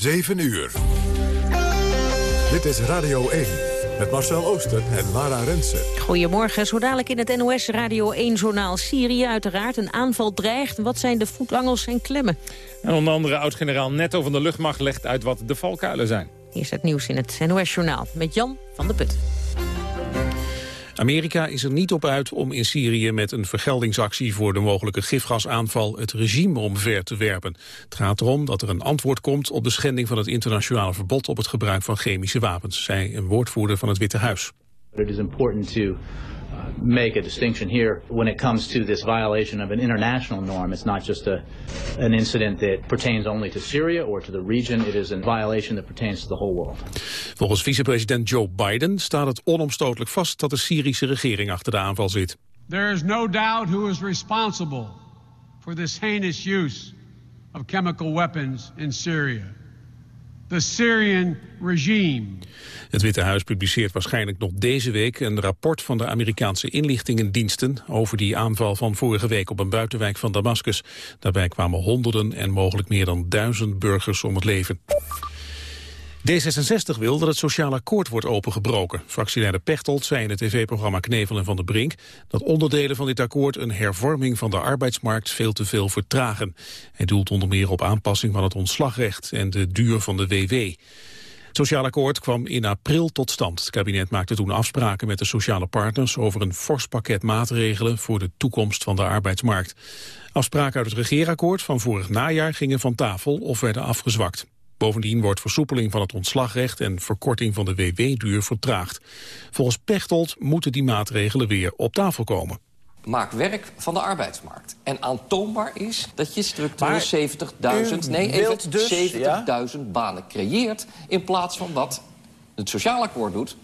7 uur. Dit is Radio 1 met Marcel Ooster en Lara Rensen. Goedemorgen, zo dadelijk in het NOS Radio 1-journaal Syrië uiteraard. Een aanval dreigt. Wat zijn de voetangels en klemmen? En onder andere oud-generaal Netto van de Luchtmacht legt uit wat de valkuilen zijn. Hier is het nieuws in het NOS-journaal met Jan van der Put. Amerika is er niet op uit om in Syrië met een vergeldingsactie voor de mogelijke gifgasaanval het regime omver te werpen. Het gaat erom dat er een antwoord komt op de schending van het internationale verbod op het gebruik van chemische wapens, zei een woordvoerder van het Witte Huis. Make a distinction here when it comes to this violation of an international norm. It's not just a, an incident that pertains only to Syria or to the region. It is a violation that pertains to the whole world. Volgens vicepresident Joe Biden staat het onomstotelijk vast dat de Syrische regering achter de aanval zit. There is no doubt who is responsible for this heinous use of chemical weapons in Syria. The Syrian regime. Het Witte Huis publiceert waarschijnlijk nog deze week een rapport van de Amerikaanse inlichtingendiensten over die aanval van vorige week op een buitenwijk van Damascus. Daarbij kwamen honderden en mogelijk meer dan duizend burgers om het leven. D66 wil dat het sociaal akkoord wordt opengebroken. Fractieleider Pechtold zei in het tv-programma Knevel en Van der Brink... dat onderdelen van dit akkoord een hervorming van de arbeidsmarkt veel te veel vertragen. Hij doelt onder meer op aanpassing van het ontslagrecht en de duur van de WW. Het sociaal akkoord kwam in april tot stand. Het kabinet maakte toen afspraken met de sociale partners... over een fors pakket maatregelen voor de toekomst van de arbeidsmarkt. Afspraken uit het regeerakkoord van vorig najaar gingen van tafel of werden afgezwakt. Bovendien wordt versoepeling van het ontslagrecht en verkorting van de WW-duur vertraagd. Volgens Pechtold moeten die maatregelen weer op tafel komen. Maak werk van de arbeidsmarkt. En aantoonbaar is dat je structureel 70.000 nee, even dus, 70.000 banen creëert... in plaats van wat het sociaal akkoord doet,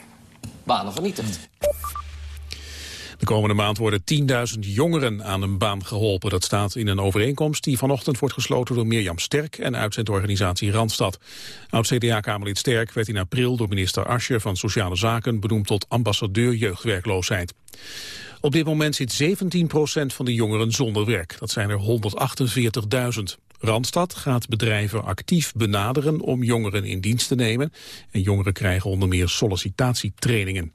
banen vernietigt. De komende maand worden 10.000 jongeren aan een baan geholpen. Dat staat in een overeenkomst die vanochtend wordt gesloten door Mirjam Sterk en uitzendorganisatie Randstad. Oud-CDA-Kamerlid Sterk werd in april door minister Ascher van Sociale Zaken benoemd tot ambassadeur jeugdwerkloosheid. Op dit moment zit 17% van de jongeren zonder werk. Dat zijn er 148.000. Randstad gaat bedrijven actief benaderen om jongeren in dienst te nemen. En jongeren krijgen onder meer sollicitatietrainingen.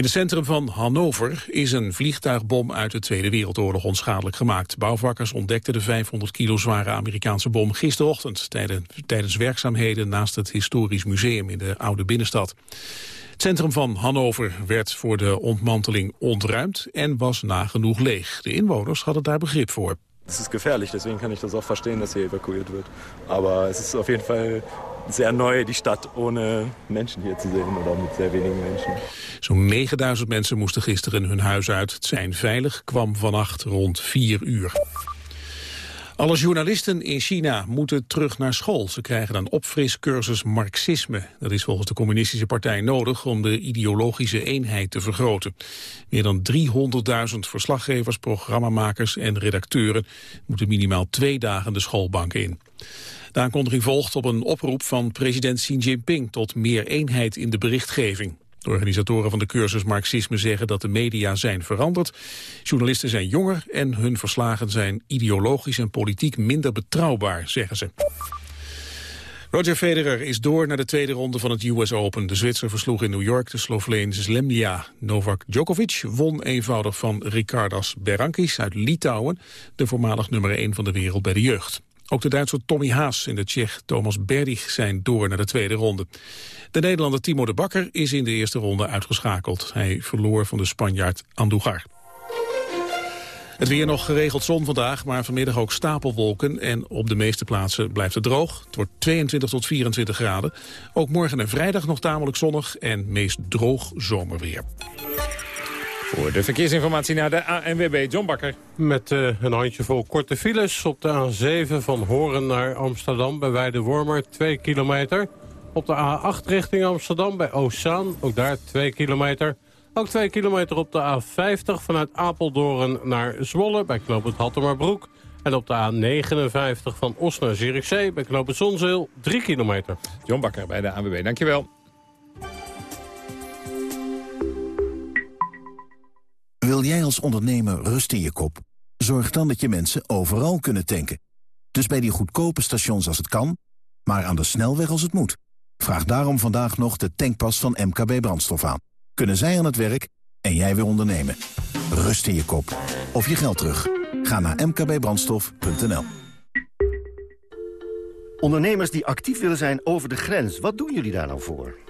In het centrum van Hannover is een vliegtuigbom uit de Tweede Wereldoorlog onschadelijk gemaakt. Bouwvakkers ontdekten de 500 kilo zware Amerikaanse bom gisterochtend tijdens werkzaamheden naast het Historisch Museum in de oude binnenstad. Het centrum van Hannover werd voor de ontmanteling ontruimd en was nagenoeg leeg. De inwoners hadden daar begrip voor. Het is gefährlich, deswegen kan ik dat ook verstehen, dat hier evacueerd wordt. Maar het is op jeden Fall sehr neu, die stad ohne mensen hier te zien, of met zeer weinig mensen. Zo'n 9000 mensen moesten gisteren hun huis uit. Het zijn veilig kwam vannacht rond 4 uur. Alle journalisten in China moeten terug naar school. Ze krijgen een opfriscursus marxisme. Dat is volgens de communistische partij nodig om de ideologische eenheid te vergroten. Meer dan 300.000 verslaggevers, programmamakers en redacteuren moeten minimaal twee dagen de schoolbank in. De aankondiging volgt op een oproep van president Xi Jinping tot meer eenheid in de berichtgeving. De organisatoren van de cursus Marxisme zeggen dat de media zijn veranderd. Journalisten zijn jonger en hun verslagen zijn ideologisch en politiek minder betrouwbaar, zeggen ze. Roger Federer is door naar de tweede ronde van het US Open. De Zwitser versloeg in New York de Sloveen Zlemlja. Novak Djokovic won eenvoudig van Ricardas Berankis uit Litouwen... de voormalig nummer 1 van de wereld bij de jeugd. Ook de Duitser Tommy Haas en de Tsjech Thomas Berdych zijn door naar de tweede ronde. De Nederlander Timo de Bakker is in de eerste ronde uitgeschakeld. Hij verloor van de Spanjaard Andujar. Het weer nog geregeld zon vandaag, maar vanmiddag ook stapelwolken. En op de meeste plaatsen blijft het droog. Het wordt 22 tot 24 graden. Ook morgen en vrijdag nog tamelijk zonnig en meest droog zomerweer. Voor de verkeersinformatie naar de ANWB, John Bakker. Met uh, een handjevol korte files op de A7 van Horen naar Amsterdam... bij Weidewormer 2 kilometer. Op de A8 richting Amsterdam bij Oostzaan, ook daar 2 kilometer. Ook 2 kilometer op de A50 vanuit Apeldoorn naar Zwolle... bij Knoopend Hattemerbroek. En op de A59 van Os naar Zierikzee bij Knoopend Zonzeel 3 kilometer. John Bakker bij de ANWB, dankjewel. Wil jij als ondernemer rust in je kop? Zorg dan dat je mensen overal kunnen tanken. Dus bij die goedkope stations als het kan maar aan de snelweg als het moet. Vraag daarom vandaag nog de tankpas van MKB Brandstof aan. Kunnen zij aan het werk en jij weer ondernemen. Rust in je kop. Of je geld terug. Ga naar mkbbrandstof.nl. Ondernemers die actief willen zijn over de grens, wat doen jullie daar nou voor?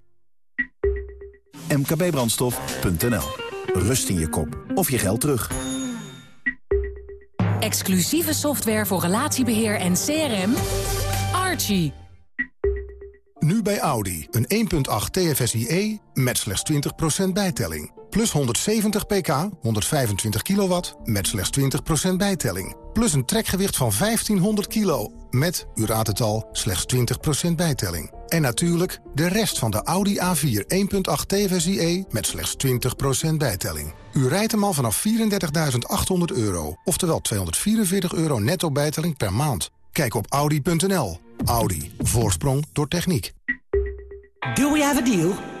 mkbbrandstof.nl. Rust in je kop. Of je geld terug. Exclusieve software voor relatiebeheer en CRM. Archie. Nu bij Audi. Een 1.8 TFSIe met slechts 20% bijtelling. Plus 170 pk, 125 kilowatt, met slechts 20% bijtelling. Plus een trekgewicht van 1500 kilo, met, u raadt het al, slechts 20% bijtelling. En natuurlijk de rest van de Audi A4 1.8 TFSIe met slechts 20% bijtelling. U rijdt hem al vanaf 34.800 euro, oftewel 244 euro netto bijtelling per maand. Kijk op Audi.nl. Audi. Voorsprong door techniek. Do we have a deal?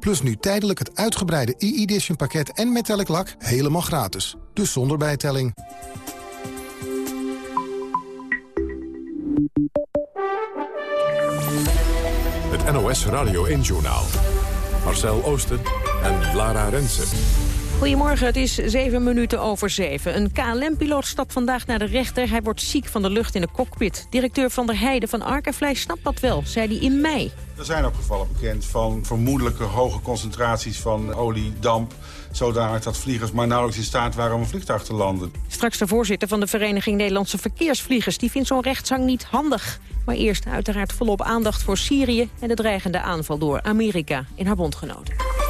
Plus nu tijdelijk het uitgebreide e-edition pakket en metallic lak helemaal gratis. Dus zonder bijtelling. Het NOS Radio 1-journaal. Marcel Oosten en Lara Rensen. Goedemorgen, het is zeven minuten over zeven. Een KLM-piloot stapt vandaag naar de rechter. Hij wordt ziek van de lucht in de cockpit. Directeur Van der Heijden van Arkevlees snapt dat wel, zei hij in mei. Er zijn ook gevallen bekend van vermoedelijke hoge concentraties van oliedamp... zodanig dat vliegers maar nauwelijks in staat waren om een vliegtuig te landen. Straks de voorzitter van de Vereniging Nederlandse Verkeersvliegers... die vindt zo'n rechtszang niet handig. Maar eerst uiteraard volop aandacht voor Syrië... en de dreigende aanval door Amerika in haar bondgenoten.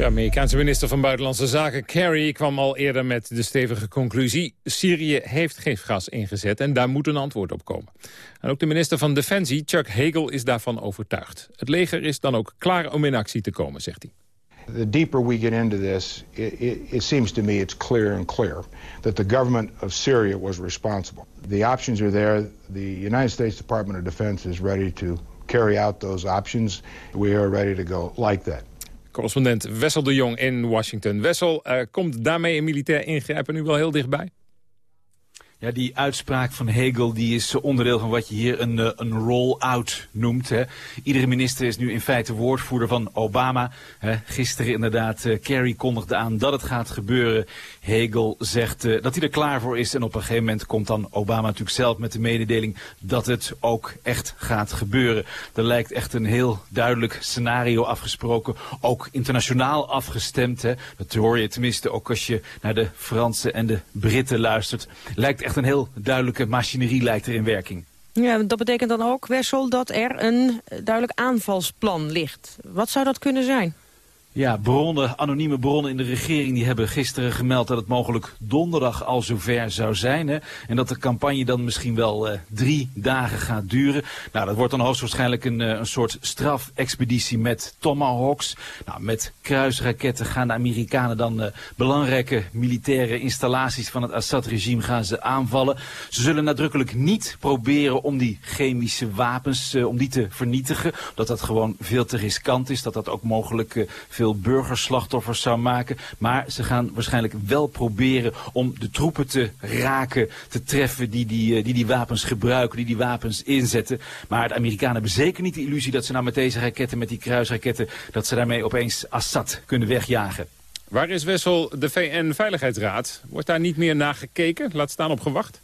De Amerikaanse minister van Buitenlandse Zaken Kerry kwam al eerder met de stevige conclusie... Syrië heeft gifgas ingezet en daar moet een antwoord op komen. En ook de minister van Defensie, Chuck Hagel, is daarvan overtuigd. Het leger is dan ook klaar om in actie te komen, zegt hij. The deeper we get into this, it, it, it seems to me it's clear and clear that the government of Syria was responsible. The options are there. The United States Department of Defense is ready to carry out those options. We are ready to go like that. Correspondent Wessel de Jong in Washington. Wessel, uh, komt daarmee een militair ingrijpen nu wel heel dichtbij? Ja, die uitspraak van Hegel die is onderdeel van wat je hier een, een roll-out noemt. Iedere minister is nu in feite woordvoerder van Obama. Hè. Gisteren inderdaad, uh, Kerry kondigde aan dat het gaat gebeuren. Hegel zegt uh, dat hij er klaar voor is. En op een gegeven moment komt dan Obama natuurlijk zelf met de mededeling dat het ook echt gaat gebeuren. Er lijkt echt een heel duidelijk scenario afgesproken. Ook internationaal afgestemd. Hè. Dat hoor je tenminste ook als je naar de Fransen en de Britten luistert. Lijkt echt een heel duidelijke machinerie lijkt er in werking. Ja, dat betekent dan ook, Wessel, dat er een duidelijk aanvalsplan ligt. Wat zou dat kunnen zijn? Ja, bronnen, anonieme bronnen in de regering die hebben gisteren gemeld dat het mogelijk donderdag al zover zou zijn. Hè? En dat de campagne dan misschien wel uh, drie dagen gaat duren. Nou, dat wordt dan hoogstwaarschijnlijk een, uh, een soort strafexpeditie met tomahawks. Nou, met kruisraketten gaan de Amerikanen dan uh, belangrijke militaire installaties van het Assad-regime gaan ze aanvallen. Ze zullen nadrukkelijk niet proberen om die chemische wapens, om die te vernietigen. Dat dat gewoon veel te riskant is, dat dat ook mogelijk veel burgerslachtoffers zou maken. Maar ze gaan waarschijnlijk wel proberen om de troepen te raken, te treffen die die, die, die wapens gebruiken, die die wapens inzetten. Maar de Amerikanen hebben zeker niet de illusie dat ze nou met deze raketten, met die kruisraketten, dat ze daarmee opeens Assad kunnen wegjagen. Waar is Wessel de VN-veiligheidsraad? Wordt daar niet meer naar gekeken? Laat staan op gewacht?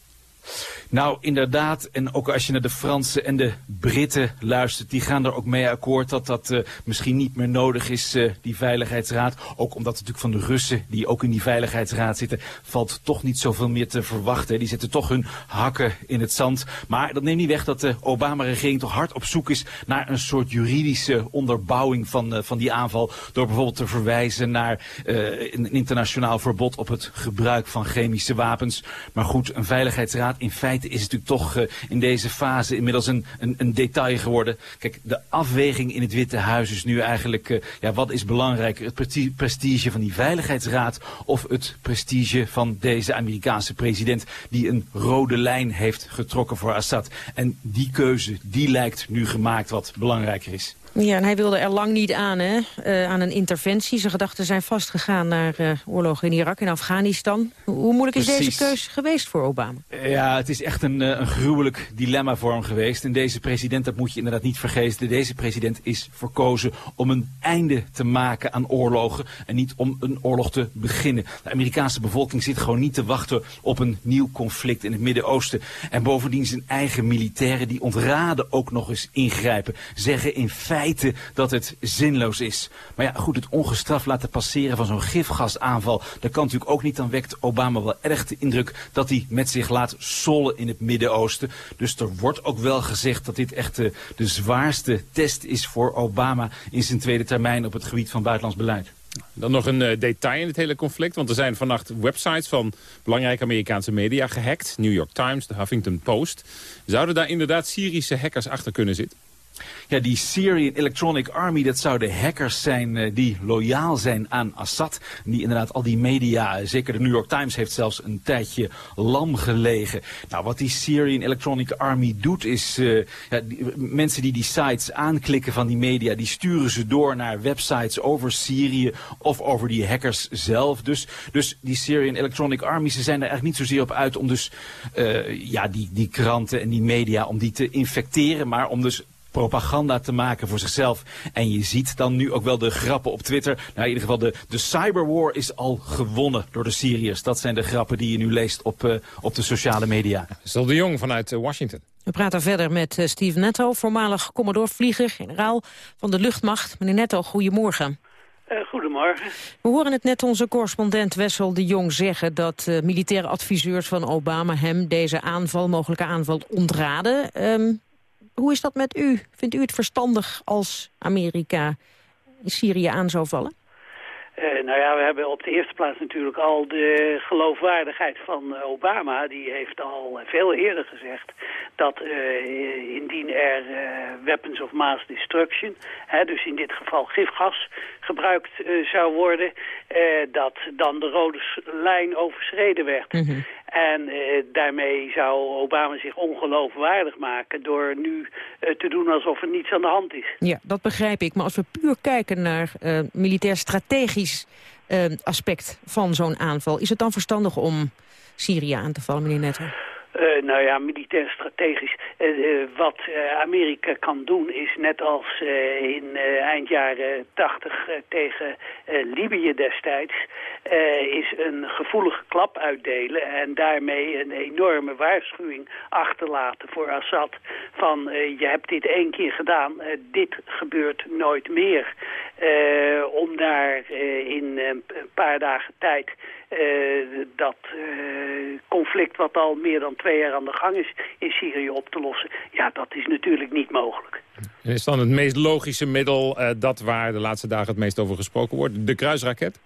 Nou, inderdaad. En ook als je naar de Fransen en de Britten luistert, die gaan er ook mee akkoord dat dat uh, misschien niet meer nodig is, uh, die Veiligheidsraad. Ook omdat natuurlijk van de Russen, die ook in die Veiligheidsraad zitten, valt toch niet zoveel meer te verwachten. Die zetten toch hun hakken in het zand. Maar dat neemt niet weg dat de Obama-regering toch hard op zoek is naar een soort juridische onderbouwing van, van die aanval. Door bijvoorbeeld te verwijzen naar een internationaal verbod op het gebruik van chemische wapens. Maar goed, een Veiligheidsraad in feite is het natuurlijk toch uh, in deze fase inmiddels een, een, detail geworden. Kijk, de afweging in het Witte Huis is nu eigenlijk, uh, ja, wat is belangrijker? Het prestige van die Veiligheidsraad of het prestige van deze Amerikaanse president die een rode lijn heeft getrokken voor Assad. En die keuze, die lijkt nu gemaakt wat belangrijker is. Ja, en hij wilde er lang niet aan, hè? Uh, aan een interventie. Zijn gedachten zijn vastgegaan naar uh, oorlogen in Irak en Afghanistan. Hoe moeilijk is Precies. deze keus geweest voor Obama? Ja, het is echt een, een gruwelijk dilemma voor hem geweest. En deze president, dat moet je inderdaad niet vergeten. Deze president is verkozen om een einde te maken aan oorlogen. En niet om een oorlog te beginnen. De Amerikaanse bevolking zit gewoon niet te wachten op een nieuw conflict in het Midden-Oosten. En bovendien zijn eigen militairen, die ontraden ook nog eens ingrijpen. Zeggen in feite dat het zinloos is. Maar ja, goed, het ongestraft laten passeren van zo'n gifgasaanval... dat kan natuurlijk ook niet. Dan wekt Obama wel erg de indruk dat hij met zich laat sollen in het Midden-Oosten. Dus er wordt ook wel gezegd dat dit echt de, de zwaarste test is voor Obama... in zijn tweede termijn op het gebied van buitenlands beleid. Dan nog een uh, detail in het hele conflict. Want er zijn vannacht websites van belangrijke Amerikaanse media gehackt. New York Times, de Huffington Post. Zouden daar inderdaad Syrische hackers achter kunnen zitten? Ja, die Syrian Electronic Army, dat zouden hackers zijn uh, die loyaal zijn aan Assad. Die inderdaad al die media, zeker de New York Times heeft zelfs een tijdje lam gelegen. Nou, wat die Syrian Electronic Army doet is, uh, ja, die, mensen die die sites aanklikken van die media, die sturen ze door naar websites over Syrië of over die hackers zelf. Dus, dus die Syrian Electronic Army, ze zijn er eigenlijk niet zozeer op uit om dus, ja, die, die kranten en die media, om die te infecteren, maar om dus propaganda te maken voor zichzelf. En je ziet dan nu ook wel de grappen op Twitter. Nou, in ieder geval de, de cyberwar is al gewonnen door de Syriërs. Dat zijn de grappen die je nu leest op, uh, op de sociale media. Stel de Jong vanuit uh, Washington. We praten verder met uh, Steve Netto, voormalig commodore-vlieger, generaal van de luchtmacht. Meneer Netto, goedemorgen. Uh, goedemorgen. We horen het net onze correspondent Wessel de Jong zeggen... dat uh, militaire adviseurs van Obama hem deze aanval, mogelijke aanval, ontraden. Um, hoe is dat met u? Vindt u het verstandig als Amerika Syrië aan zou vallen? Uh, nou ja, we hebben op de eerste plaats natuurlijk al de geloofwaardigheid van uh, Obama. Die heeft al veel eerder gezegd dat uh, indien er weapons of mass destruction, hè, dus in dit geval gifgas, gebruikt zou worden, dat dan de rode lijn overschreden werd. Mm -hmm. En daarmee zou Obama zich ongeloofwaardig maken door nu te doen alsof er niets aan de hand is. Ja, dat begrijp ik. Maar als we puur kijken naar militair strategisch Uh, aspect van zo'n aanval. Is het dan verstandig om Syrië aan te vallen, meneer Netto? Uh, nou ja, militair strategisch. Uh, uh, wat Amerika kan doen is net als in eind jaren 80 tegen Libië destijds... is een gevoelige klap uitdelen en daarmee een enorme waarschuwing achterlaten voor Assad. Van je hebt dit één keer gedaan, dit gebeurt nooit meer. om daar in een paar dagen tijd dat conflict wat al meer dan twee jaar aan de gang is in Syrië op te lossen. Ja, dat is natuurlijk niet mogelijk. En is dan het meest logische middel uh, dat waar de laatste dagen het meest over gesproken wordt? De kruisraket?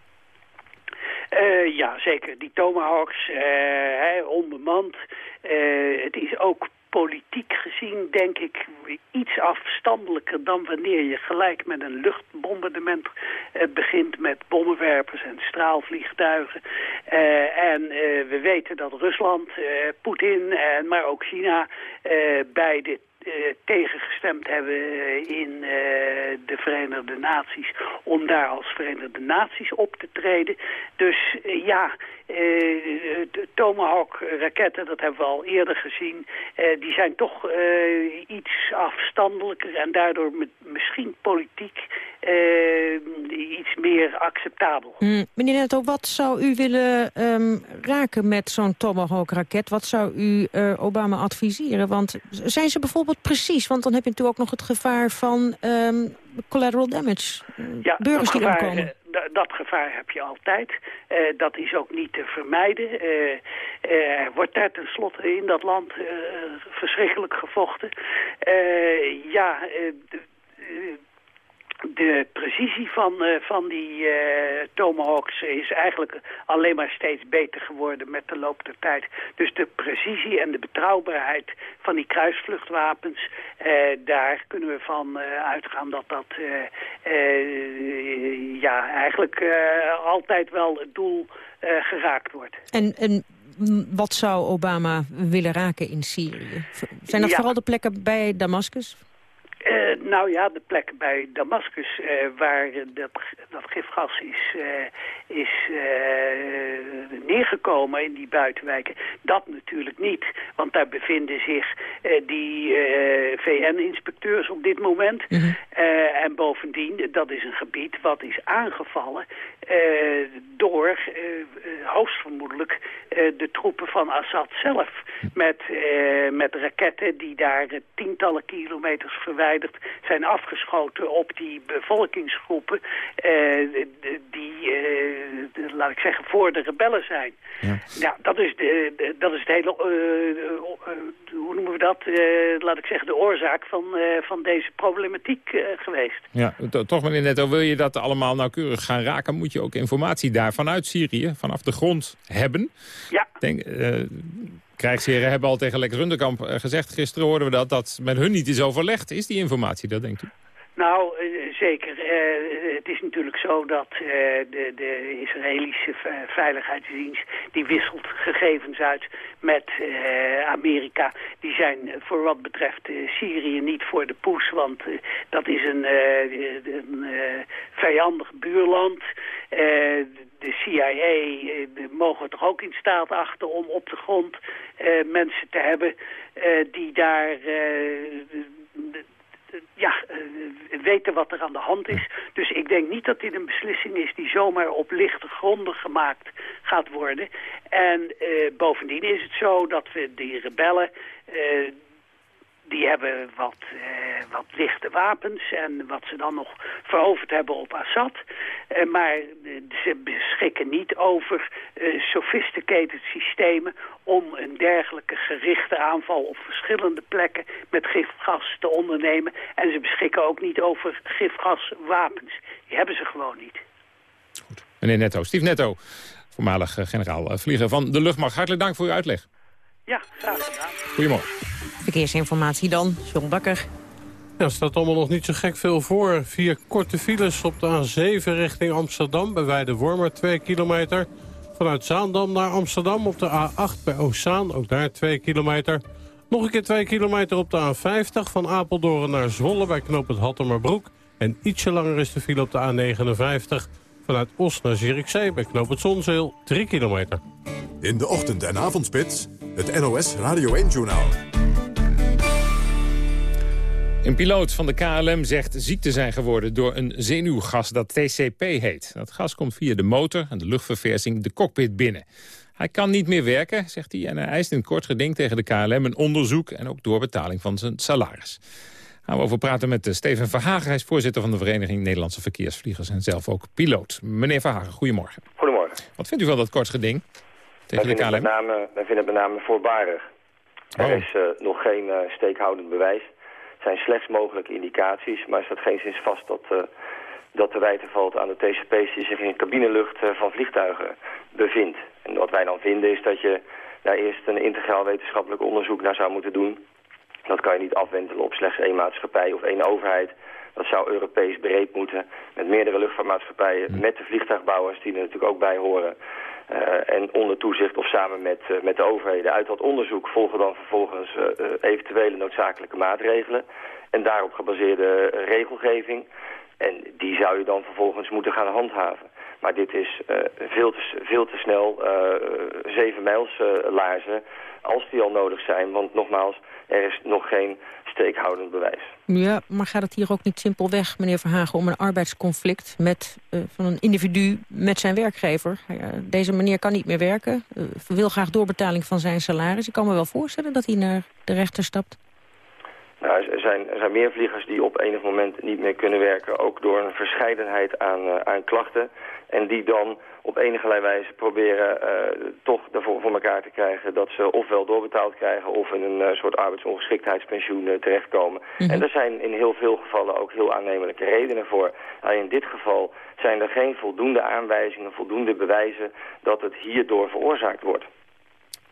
Ja, zeker. Die Tomahawks, hè, onbemand. het is ook politiek gezien, denk ik, iets afstandelijker dan wanneer je gelijk met een luchtbombardement uh, begint met bommenwerpers en straalvliegtuigen. Uh, en uh, we weten dat Rusland, Poetin, en maar ook China bij dit tegengestemd hebben in de Verenigde Naties om daar als Verenigde Naties op te treden. Dus ja, de Tomahawk-raketten, dat hebben we al eerder gezien, die zijn toch iets afstandelijker en daardoor met, misschien politiek iets meer acceptabel. Mm, meneer Netto, wat zou u willen ehm, raken met zo'n Tomahawk-raket? Wat zou u Obama adviseren? Want zijn ze bijvoorbeeld precies? Want dan heb je natuurlijk ook nog het gevaar van ehm, collateral damage. Ja, burgers die gevaar, omkomen. uh, dat gevaar heb je altijd. Uh, dat is ook niet te vermijden. er wordt daar tenslotte in dat land verschrikkelijk gevochten. ja, de precisie van, uh, van die uh, Tomahawks is eigenlijk alleen maar steeds beter geworden met de loop der tijd. Dus de precisie en de betrouwbaarheid van die kruisvluchtwapens, uh, daar kunnen we van uitgaan dat dat ja, eigenlijk altijd wel het doel geraakt wordt. En, en wat zou Obama willen raken in Syrië? Zijn dat ja. vooral de plekken bij Damascus? Uh, nou ja, de plek bij Damascus uh, waar dat, dat gifgas is, uh, is neergekomen in die buitenwijken, dat natuurlijk niet. Want daar bevinden zich die VN-inspecteurs op dit moment. Mm -hmm. en bovendien, dat is een gebied wat is aangevallen door hoogstvermoedelijk de troepen van Assad zelf. Met, met raketten die daar tientallen kilometers verwijderd zijn afgeschoten op die bevolkingsgroepen uh, die, uh, laat ik zeggen, voor de rebellen zijn. Ja, ja dat, is de, de, dat is het hele, uh, hoe noemen we dat, laat ik zeggen, de oorzaak van, van deze problematiek geweest. Ja, toch meneer Netto, wil je dat allemaal nauwkeurig gaan raken, moet je ook informatie daar vanuit Syrië, vanaf de grond hebben. Ja. Denk, krijgsheren hebben al tegen Lex Runderkamp gezegd, gisteren hoorden we dat, dat met hun niet is overlegd. Is die informatie dat, denkt u? Nou, uh, zeker. Uh, het is natuurlijk zo dat de, de, Israëlische veiligheidsdienst... die wisselt gegevens uit met Amerika. Die zijn voor wat betreft Syrië niet voor de poes... want dat is een, een vijandig buurland... de CIA uh, mogen we toch ook in staat achten om op de grond uh, mensen te hebben uh, die daar ja, weten wat er aan de hand is. Dus ik denk niet dat dit een beslissing is die zomaar op lichte gronden gemaakt gaat worden. En bovendien is het zo dat we die rebellen die hebben wat, uh, wat lichte wapens en wat ze dan nog veroverd hebben op Assad. Uh, maar uh, ze beschikken niet over sophisticated systemen om een dergelijke gerichte aanval op verschillende plekken met gifgas te ondernemen. En ze beschikken ook niet over gifgaswapens. Die hebben ze gewoon niet. Goed. Meneer Netto, Steve Netto, voormalig generaal vlieger van de luchtmacht. Hartelijk dank voor uw uitleg. Ja, graag gedaan. Goedemorgen. Verkeersinformatie dan, John Bakker. Ja, er staat allemaal nog niet zo gek veel voor. Vier korte files op de A7 richting Amsterdam bij Weide-Wormer, 2 kilometer. Vanuit Zaandam naar Amsterdam op de A8 bij Oostzaan, ook daar 2 kilometer. Nog een keer 2 kilometer op de A50 van Apeldoorn naar Zwolle bij knoop het Hattemerbroek. En ietsje langer is de file op de A59 vanuit Os naar Zierikzee bij knoop het Zonzeel, 3 kilometer. In de ochtend- en avondspits, het NOS Radio 1-journaal. Een piloot van de KLM zegt ziek te zijn geworden door een zenuwgas dat TCP heet. Dat gas komt via de motor en de luchtverversing de cockpit binnen. Hij kan niet meer werken, zegt hij, en hij eist in een kort geding tegen de KLM een onderzoek en ook doorbetaling van zijn salaris. Gaan we over praten met Steven Verhagen. Hij is voorzitter van de Vereniging Nederlandse Verkeersvliegers en zelf ook piloot. Meneer Verhagen, goedemorgen. Goedemorgen. Wat vindt u van dat kort geding tegen wij de KLM? Met name, wij vinden het met name voorbarig. Oh. Er is uh, nog geen uh, steekhoudend bewijs. Het zijn slechts mogelijke indicaties, maar er staat geen zins vast dat, uh, dat te wijten valt aan de TCP's die zich in de cabinelucht van vliegtuigen bevindt. En wat wij dan vinden is dat je daar eerst een integraal wetenschappelijk onderzoek naar zou moeten doen. Dat kan je niet afwentelen op slechts één maatschappij of één overheid. Dat zou Europees breed moeten, met meerdere luchtvaartmaatschappijen, met de vliegtuigbouwers die er natuurlijk ook bij horen. Uh, en onder toezicht of samen met, uh, met de overheden. Uit dat onderzoek volgen dan vervolgens uh, eventuele noodzakelijke maatregelen. En daarop gebaseerde regelgeving. En die zou je dan vervolgens moeten gaan handhaven. Maar dit is veel, te, veel te snel. zeven mijls als die al nodig zijn. Want nogmaals, er is nog geen steekhoudend bewijs. Ja, maar gaat het hier ook niet simpelweg, meneer Verhagen... om een arbeidsconflict met, van een individu met zijn werkgever? deze meneer kan niet meer werken, wil graag doorbetaling van zijn salaris. Ik kan me wel voorstellen dat hij naar de rechter stapt. Nou, er, zijn, er zijn meer vliegers die op enig moment niet meer kunnen werken, ook door een verscheidenheid aan, uh, aan klachten. En die dan op enige wijze proberen uh, toch ervoor voor elkaar te krijgen dat ze ofwel doorbetaald krijgen of in een uh, soort arbeidsongeschiktheidspensioen terechtkomen. Mhm. En er zijn in heel veel gevallen ook heel aannemelijke redenen voor. Alleen in dit geval zijn er geen voldoende aanwijzingen, voldoende bewijzen dat het hierdoor veroorzaakt wordt.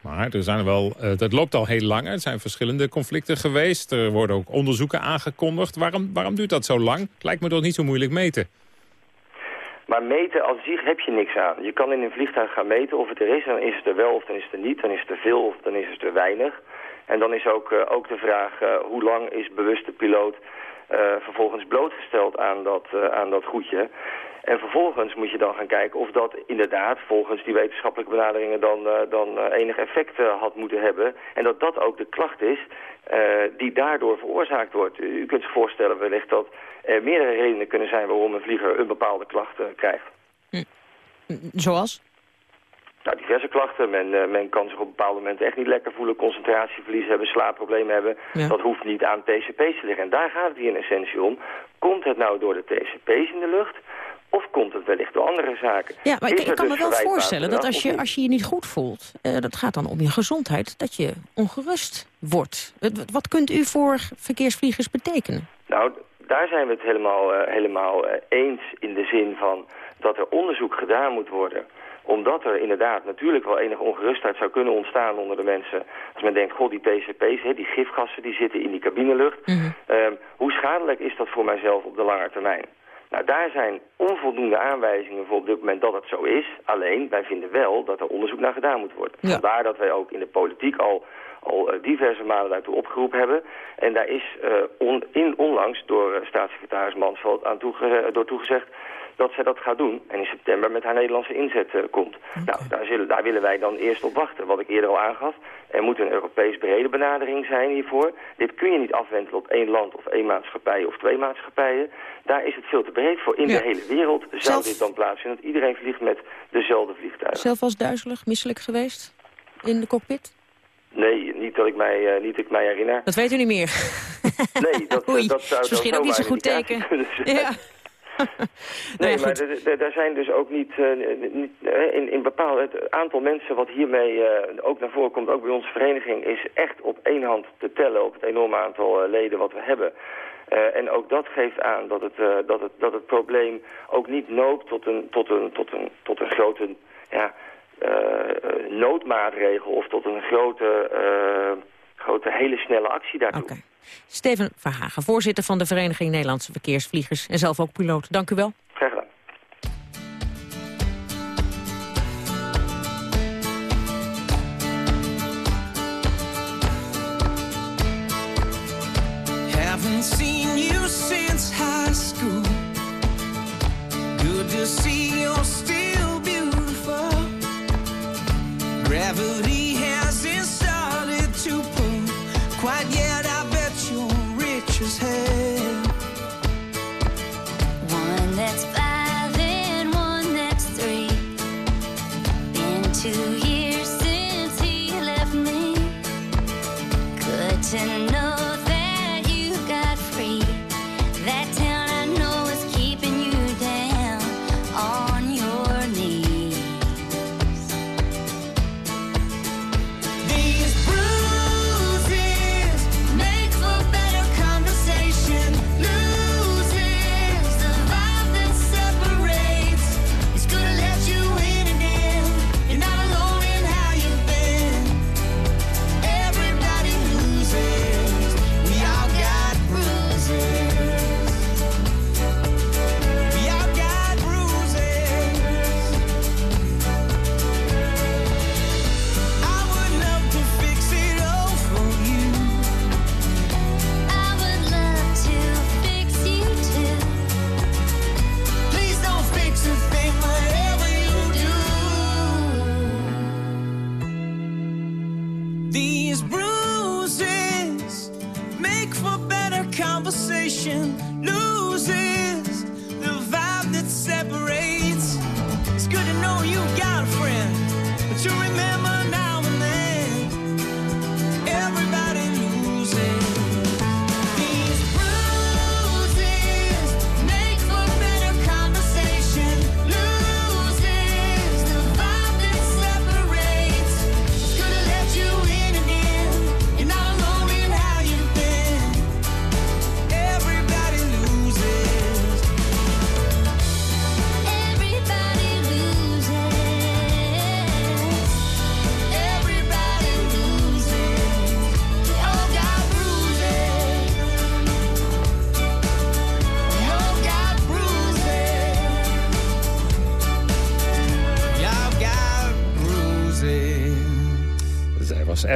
Maar er zijn wel, uh, het loopt al heel lang. Er zijn verschillende conflicten geweest. Er worden ook onderzoeken aangekondigd. Waarom, waarom duurt dat zo lang? Lijkt me toch niet zo moeilijk meten. Maar meten als zich heb je niks aan. Je kan in een vliegtuig gaan meten of het er is. Dan is het er wel of dan is het er niet. Dan is het er veel of dan is het er weinig. En dan is ook, uh, ook de vraag uh, hoe lang is bewuste piloot vervolgens blootgesteld aan dat, aan dat goedje. En vervolgens moet je dan gaan kijken of dat inderdaad volgens die wetenschappelijke benaderingen dan, uh, dan enig effect had moeten hebben. En dat dat ook de klacht is die daardoor veroorzaakt wordt. U kunt zich voorstellen wellicht dat er meerdere redenen kunnen zijn waarom een vlieger een bepaalde klacht krijgt. Hm. Zoals? Nou, diverse klachten. Men, men kan zich op bepaalde momenten echt niet lekker voelen, concentratieverlies hebben, slaapproblemen hebben. Ja. Dat hoeft niet aan TCP's te liggen. En daar gaat het hier in essentie om. Komt het nou door de TCP's in de lucht? Of komt het wellicht door andere zaken? Ja, maar ik, ik kan dus me wel voorstellen dat als je, als je je niet goed voelt... Uh, dat gaat dan om je gezondheid, dat je ongerust wordt. Wat kunt u voor verkeersvliegers betekenen? Nou, daar zijn we het helemaal, uh, helemaal eens in de zin van dat er onderzoek gedaan moet worden omdat er inderdaad natuurlijk wel enige ongerustheid zou kunnen ontstaan onder de mensen. Als men denkt, god die TCP's, hè, die gifgassen die zitten in die cabinelucht. Mm -hmm. um, hoe schadelijk is dat voor mijzelf op de lange termijn? Nou, daar zijn onvoldoende aanwijzingen voor op dit moment dat het zo is. Alleen, wij vinden wel dat er onderzoek naar gedaan moet worden. Ja. Vandaar dat wij ook in de politiek al, al uh, diverse malen daartoe opgeroepen hebben. En daar is uh, on, in, onlangs door uh, staatssecretaris Mansveld aan toege door toegezegd dat zij dat gaat doen en in september met haar Nederlandse inzet uh, komt. Okay. Nou, daar, zullen, daar, willen wij dan eerst op wachten. Wat ik eerder al aangaf, er moet een Europees brede benadering zijn hiervoor. Dit kun je niet afwentelen op één land of één maatschappij of twee maatschappijen. Daar is het veel te breed voor. In ja. de hele wereld zou Zelf... dit dan plaatsvinden. Dat iedereen vliegt met dezelfde vliegtuigen. Zelf was duizelig, misselijk geweest in de cockpit? Nee, niet dat ik mij, uh, niet dat ik mij herinner. Dat weet u niet meer. Nee, dat, Oei, dat zou is misschien ook niet zo goed teken. Ja. nee, ja, maar er zijn dus ook niet, uh, niet in, in bepaald het aantal mensen wat hiermee uh, ook naar voren komt, ook bij onze vereniging, is echt op één hand te tellen op het enorme aantal leden wat we hebben. Uh, en ook dat geeft aan dat het, dat het, dat het probleem ook niet noopt tot een, tot een, tot een, tot een grote ja, noodmaatregel of tot een grote, grote hele snelle actie daartoe. Okay. Steven Verhagen, voorzitter van de Vereniging Nederlandse Verkeersvliegers en zelf ook piloot. Dank u wel. Rich as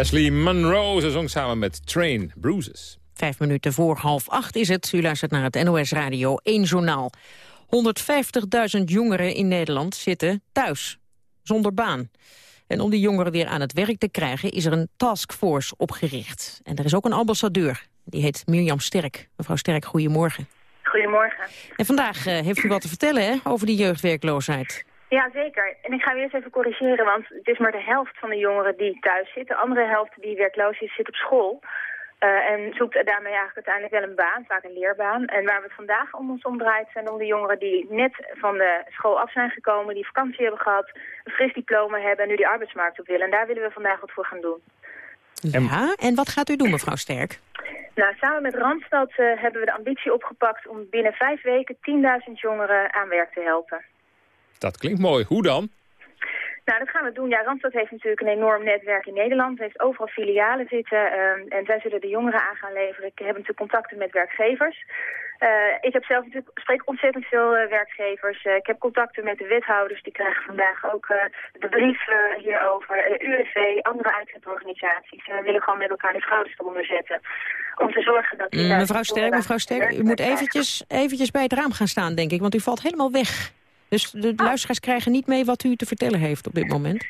Ashley Monroe. Ze zong samen met Train Bruises. Vijf minuten voor half acht is het. U luistert naar het NOS Radio 1 Journaal. 150.000 jongeren in Nederland zitten thuis, zonder baan. En om die jongeren weer aan het werk te krijgen... is er een taskforce opgericht. En er is ook een ambassadeur. Die heet Mirjam Sterk. Mevrouw Sterk, goedemorgen. Goedemorgen. En vandaag eh, heeft u wat te vertellen hè, over die jeugdwerkloosheid. Ja, zeker. En ik ga u eerst even corrigeren, want het is maar de helft van de jongeren die thuis zit. De andere helft die werkloos is, zit op school. Eh, en zoekt daarmee eigenlijk uiteindelijk wel een baan, vaak een leerbaan. En waar we het vandaag om ons om draait zijn om de jongeren die net van de school af zijn gekomen, die vakantie hebben gehad, een fris diploma hebben en nu die arbeidsmarkt op willen. En daar willen we vandaag wat voor gaan doen. Ja, en wat gaat u doen, mevrouw Sterk? Nou, samen met Randstad eh, hebben we de ambitie opgepakt om binnen vijf weken 10.000 jongeren aan werk te helpen. Dat klinkt mooi. Hoe dan? Nou, dat gaan we doen. Ja, Randstad heeft natuurlijk een enorm netwerk in Nederland. Het heeft overal filialen zitten ehm, en zij zullen de jongeren aan gaan leveren. Ik heb natuurlijk contacten met werkgevers. Eh, ik heb zelf natuurlijk, spreek ontzettend veel eh, werkgevers. Eh, ik heb contacten met de wethouders. Die krijgen vandaag ook de brief hierover. UWV, andere uitzendorganisaties. En we willen gewoon met elkaar de schouders eronder zetten. Om te zorgen dat... die Mm, mevrouw Sterk, mevrouw Sterk, u moet eventjes, eventjes bij het raam gaan staan, denk ik. Want u valt helemaal weg. Dus de luisteraars krijgen niet mee wat u te vertellen heeft op dit moment.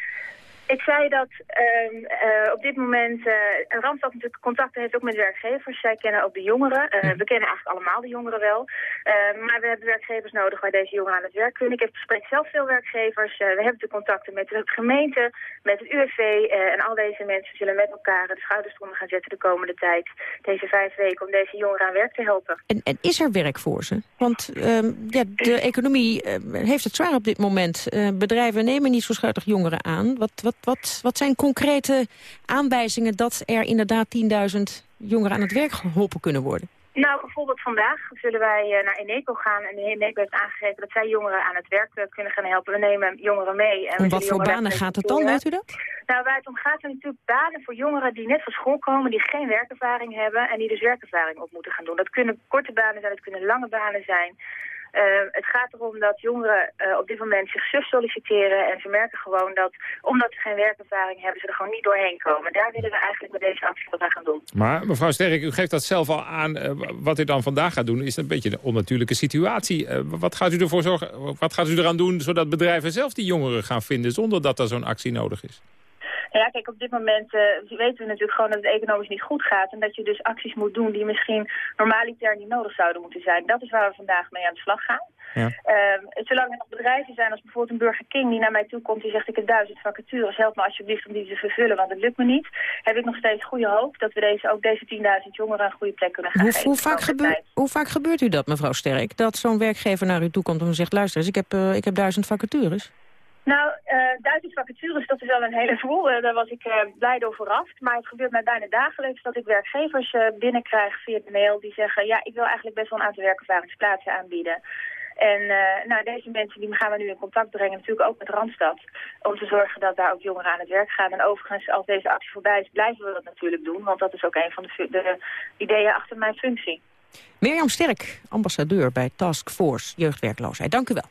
Ik zei dat ehm, eh, op dit moment uh, Randstad natuurlijk contacten heeft ook met werkgevers. Zij kennen ook de jongeren. Eh, we kennen eigenlijk allemaal de jongeren wel. Ehm, maar we hebben werkgevers nodig waar deze jongeren aan het werk kunnen. Ik heb, spreek zelf veel werkgevers. we hebben de contacten met de gemeente, met het UWV. en al deze mensen zullen met elkaar de schouders eronder gaan zetten de komende tijd. Deze vijf weken om deze jongeren aan werk te helpen. En, en is er werk voor ze? Want ehm, ja, de economie heeft het zwaar op dit moment. bedrijven nemen niet zo schuitig jongeren aan. Wat, wat, wat, wat zijn concrete aanwijzingen dat er inderdaad 10.000 jongeren aan het werk geholpen kunnen worden? Nou, bijvoorbeeld vandaag zullen wij eh, naar Eneco gaan. En de Eneco heeft aangegeven dat zij jongeren aan het werk eh, kunnen gaan helpen. We nemen jongeren mee. En om wat voor banen gaat het dan, weet u dat? Nou, waar het om gaat zijn natuurlijk banen voor jongeren die net van school komen, die geen werkervaring hebben en die dus werkervaring op moeten gaan doen. Dat kunnen korte banen zijn, dat kunnen lange banen zijn. Uh, het gaat erom dat jongeren uh, op dit moment zich suf solliciteren en ze merken gewoon dat, omdat ze geen werkervaring hebben, ze er gewoon niet doorheen komen. Daar willen we eigenlijk met deze actie wat aan gaan doen. Maar mevrouw Sterk, u geeft dat zelf al aan. Uh, wat u dan vandaag gaat doen is een beetje een onnatuurlijke situatie. wat gaat u ervoor zorgen, wat gaat u eraan doen zodat bedrijven zelf die jongeren gaan vinden zonder dat er zo'n actie nodig is? Ja, kijk, op dit moment uh, weten we natuurlijk gewoon dat het economisch niet goed gaat. En dat je dus acties moet doen die misschien normaliter niet nodig zouden moeten zijn. Dat is waar we vandaag mee aan de slag gaan. Ja. Uh, zolang er nog bedrijven zijn als bijvoorbeeld een Burger King die naar mij toe komt... die zegt ik heb duizend vacatures, help me alsjeblieft om die te vervullen, want het lukt me niet. Heb ik nog steeds goede hoop dat we deze, ook deze 10.000 jongeren een goede plek kunnen gaan hoe, geven. Hoe vaak, gebeurt, hoe vaak gebeurt u dat, mevrouw Sterk? Dat zo'n werkgever naar u toe komt en zegt, luister eens, ik heb, uh, ik heb duizend vacatures? Nou, uh, duizend vacatures, dat is wel een hele voel. Uh, daar was ik uh, blij door vooraf. Maar het gebeurt mij bijna dagelijks dat ik werkgevers binnenkrijg via de mail... die zeggen, ja, ik wil eigenlijk best wel een aantal werkervaringsplaatsen aanbieden. En nou, deze mensen die gaan we nu in contact brengen, natuurlijk ook met Randstad. Om te zorgen dat daar ook jongeren aan het werk gaan. En overigens, als deze actie voorbij is, blijven we dat natuurlijk doen. Want dat is ook een van de, de ideeën achter mijn functie. Mirjam Sterk, ambassadeur bij Task Force Jeugdwerkloosheid. Dank u wel.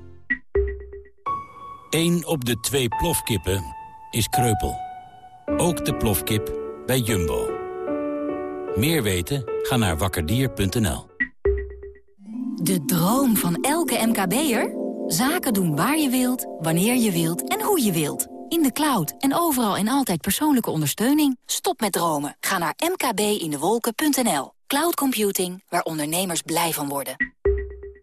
1 op de twee plofkippen is kreupel. Ook de plofkip bij Jumbo. Meer weten? Ga naar wakkerdier.nl. De droom van elke MKB'er? Zaken doen waar je wilt, wanneer je wilt en hoe je wilt. In de cloud en overal en altijd persoonlijke ondersteuning. Stop met dromen. Ga naar mkbindewolken.nl. Cloud computing, waar ondernemers blij van worden.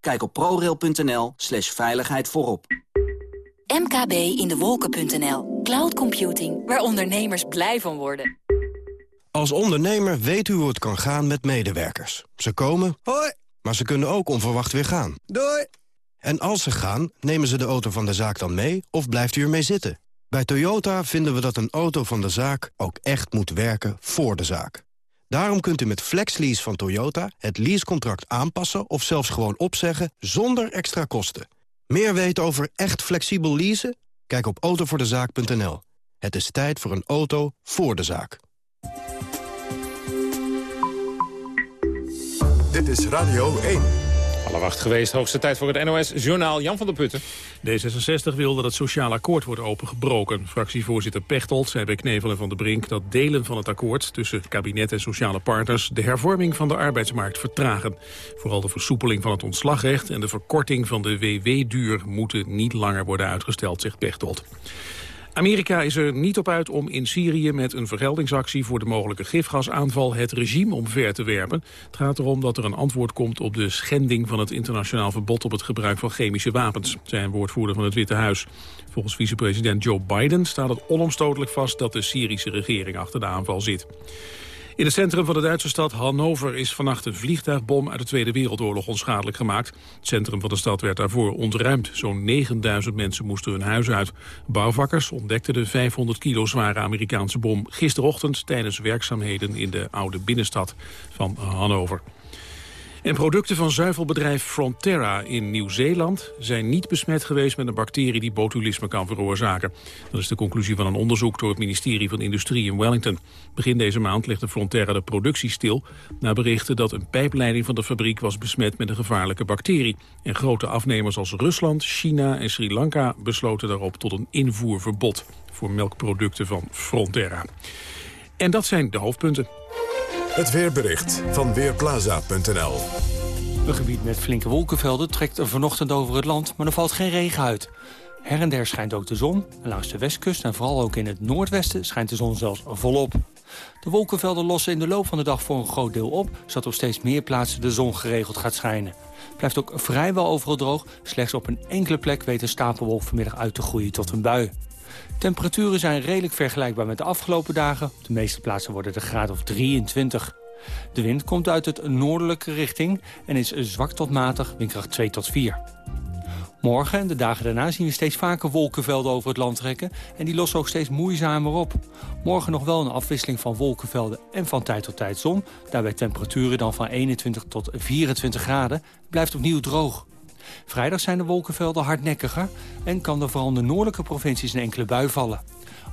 Kijk op prorail.nl slash veiligheid voorop. MKB in de wolken.nl. Cloud computing, waar ondernemers blij van worden. Als ondernemer weet u hoe het kan gaan met medewerkers. Ze komen, Hoi. maar ze kunnen ook onverwacht weer gaan. Doei. En als ze gaan, nemen ze de auto van de zaak dan mee of blijft u ermee zitten? Bij Toyota vinden we dat een auto van de zaak ook echt moet werken voor de zaak. Daarom kunt u met FlexLease van Toyota het leasecontract aanpassen... of zelfs gewoon opzeggen zonder extra kosten. Meer weten over echt flexibel leasen? Kijk op autovoordezaak.nl. Het is tijd voor een auto voor de zaak. Dit is Radio 1. Alle wacht geweest, hoogste tijd voor het NOS-journaal Jan van der Putten. D66 wil dat het sociaal akkoord wordt opengebroken. Fractievoorzitter Pechtold zei bij Knevel en Van der Brink... dat delen van het akkoord tussen kabinet en sociale partners... de hervorming van de arbeidsmarkt vertragen. Vooral de versoepeling van het ontslagrecht... en de verkorting van de WW-duur moeten niet langer worden uitgesteld, zegt Pechtold. Amerika is er niet op uit om in Syrië met een vergeldingsactie voor de mogelijke gifgasaanval het regime omver te werpen. Het gaat erom dat er een antwoord komt op de schending van het internationaal verbod op het gebruik van chemische wapens, zei woordvoerder van het Witte Huis. Volgens vicepresident Joe Biden staat het onomstotelijk vast dat de Syrische regering achter de aanval zit. In het centrum van de Duitse stad Hannover is vannacht een vliegtuigbom uit de Tweede Wereldoorlog onschadelijk gemaakt. Het centrum van de stad werd daarvoor ontruimd. Zo'n 9000 mensen moesten hun huis uit. Bouwvakkers ontdekten de 500 kilo zware Amerikaanse bom gisterochtend tijdens werkzaamheden in de oude binnenstad van Hannover. En producten van zuivelbedrijf Frontera in Nieuw-Zeeland... zijn niet besmet geweest met een bacterie die botulisme kan veroorzaken. Dat is de conclusie van een onderzoek door het ministerie van Industrie in Wellington. Begin deze maand legde Frontera de productie stil... na berichten dat een pijpleiding van de fabriek was besmet met een gevaarlijke bacterie. En grote afnemers als Rusland, China en Sri Lanka besloten daarop tot een invoerverbod... voor melkproducten van Frontera. En dat zijn de hoofdpunten. Het weerbericht van Weerplaza.nl Een gebied met flinke wolkenvelden trekt er vanochtend over het land, maar er valt geen regen uit. Her en der schijnt ook de zon. En langs de westkust en vooral ook in het noordwesten schijnt de zon zelfs volop. De wolkenvelden lossen in de loop van de dag voor een groot deel op... zodat op steeds meer plaatsen de zon geregeld gaat schijnen. Blijft ook vrijwel overal droog. Slechts op een enkele plek weet een stapelwolk vanmiddag uit te groeien tot een bui. Temperaturen zijn redelijk vergelijkbaar met de afgelopen dagen. Op de meeste plaatsen worden het een graad of 23. De wind komt uit het noordelijke richting en is zwak tot matig, windkracht 2 tot 4. Morgen en de dagen daarna zien we steeds vaker wolkenvelden over het land trekken... en die lossen ook steeds moeizamer op. Morgen nog wel een afwisseling van wolkenvelden en van tijd tot tijd zon. Daarbij temperaturen dan van 21 tot 24 graden. Blijft opnieuw droog. Vrijdag zijn de wolkenvelden hardnekkiger... en kan er vooral in de noordelijke provincies een enkele bui vallen.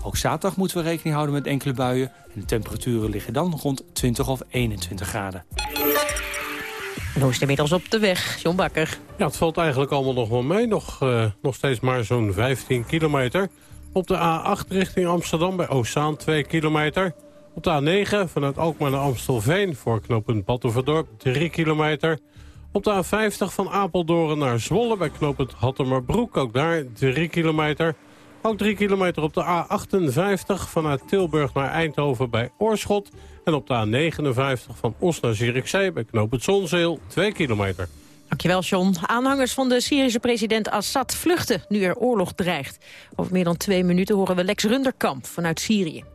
Ook zaterdag moeten we rekening houden met enkele buien... en de temperaturen liggen dan rond 20 of 21 graden. En hoe is het inmiddels op de weg, John Bakker? Ja, het valt eigenlijk allemaal nog wel mee. Nog, uh, nog steeds maar zo'n 15 kilometer. Op de A8 richting Amsterdam bij Ozaan 2 kilometer. Op de A9 vanuit Alkmaar naar Amstelveen voor knooppunt Battenverdorp 3 kilometer. Op de A50 van Apeldoorn naar Zwolle bij knooppunt Hattemerbroek. Ook daar 3 kilometer. Ook 3 kilometer op de A58 vanuit Tilburg naar Eindhoven bij Oorschot. En op de A59 van Os naar Zierikzee bij knooppunt Zonzeel 2 kilometer. Dankjewel, John. Aanhangers van de Syrische president Assad vluchten nu er oorlog dreigt. Over meer dan twee minuten horen we Lex Runderkamp vanuit Syrië.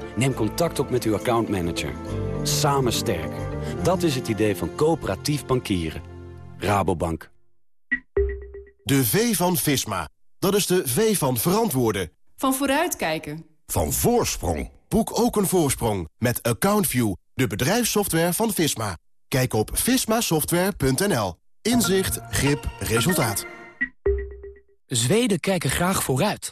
Neem contact op met uw accountmanager. Samen sterker. Dat is het idee van coöperatief bankieren. Rabobank. De V van Visma. Dat is de V van verantwoorden. Van vooruitkijken. Van voorsprong. Boek ook een voorsprong met AccountView, de bedrijfssoftware van Visma. Kijk op vismasoftware.nl. Inzicht, grip, resultaat. Zweden kijken graag vooruit.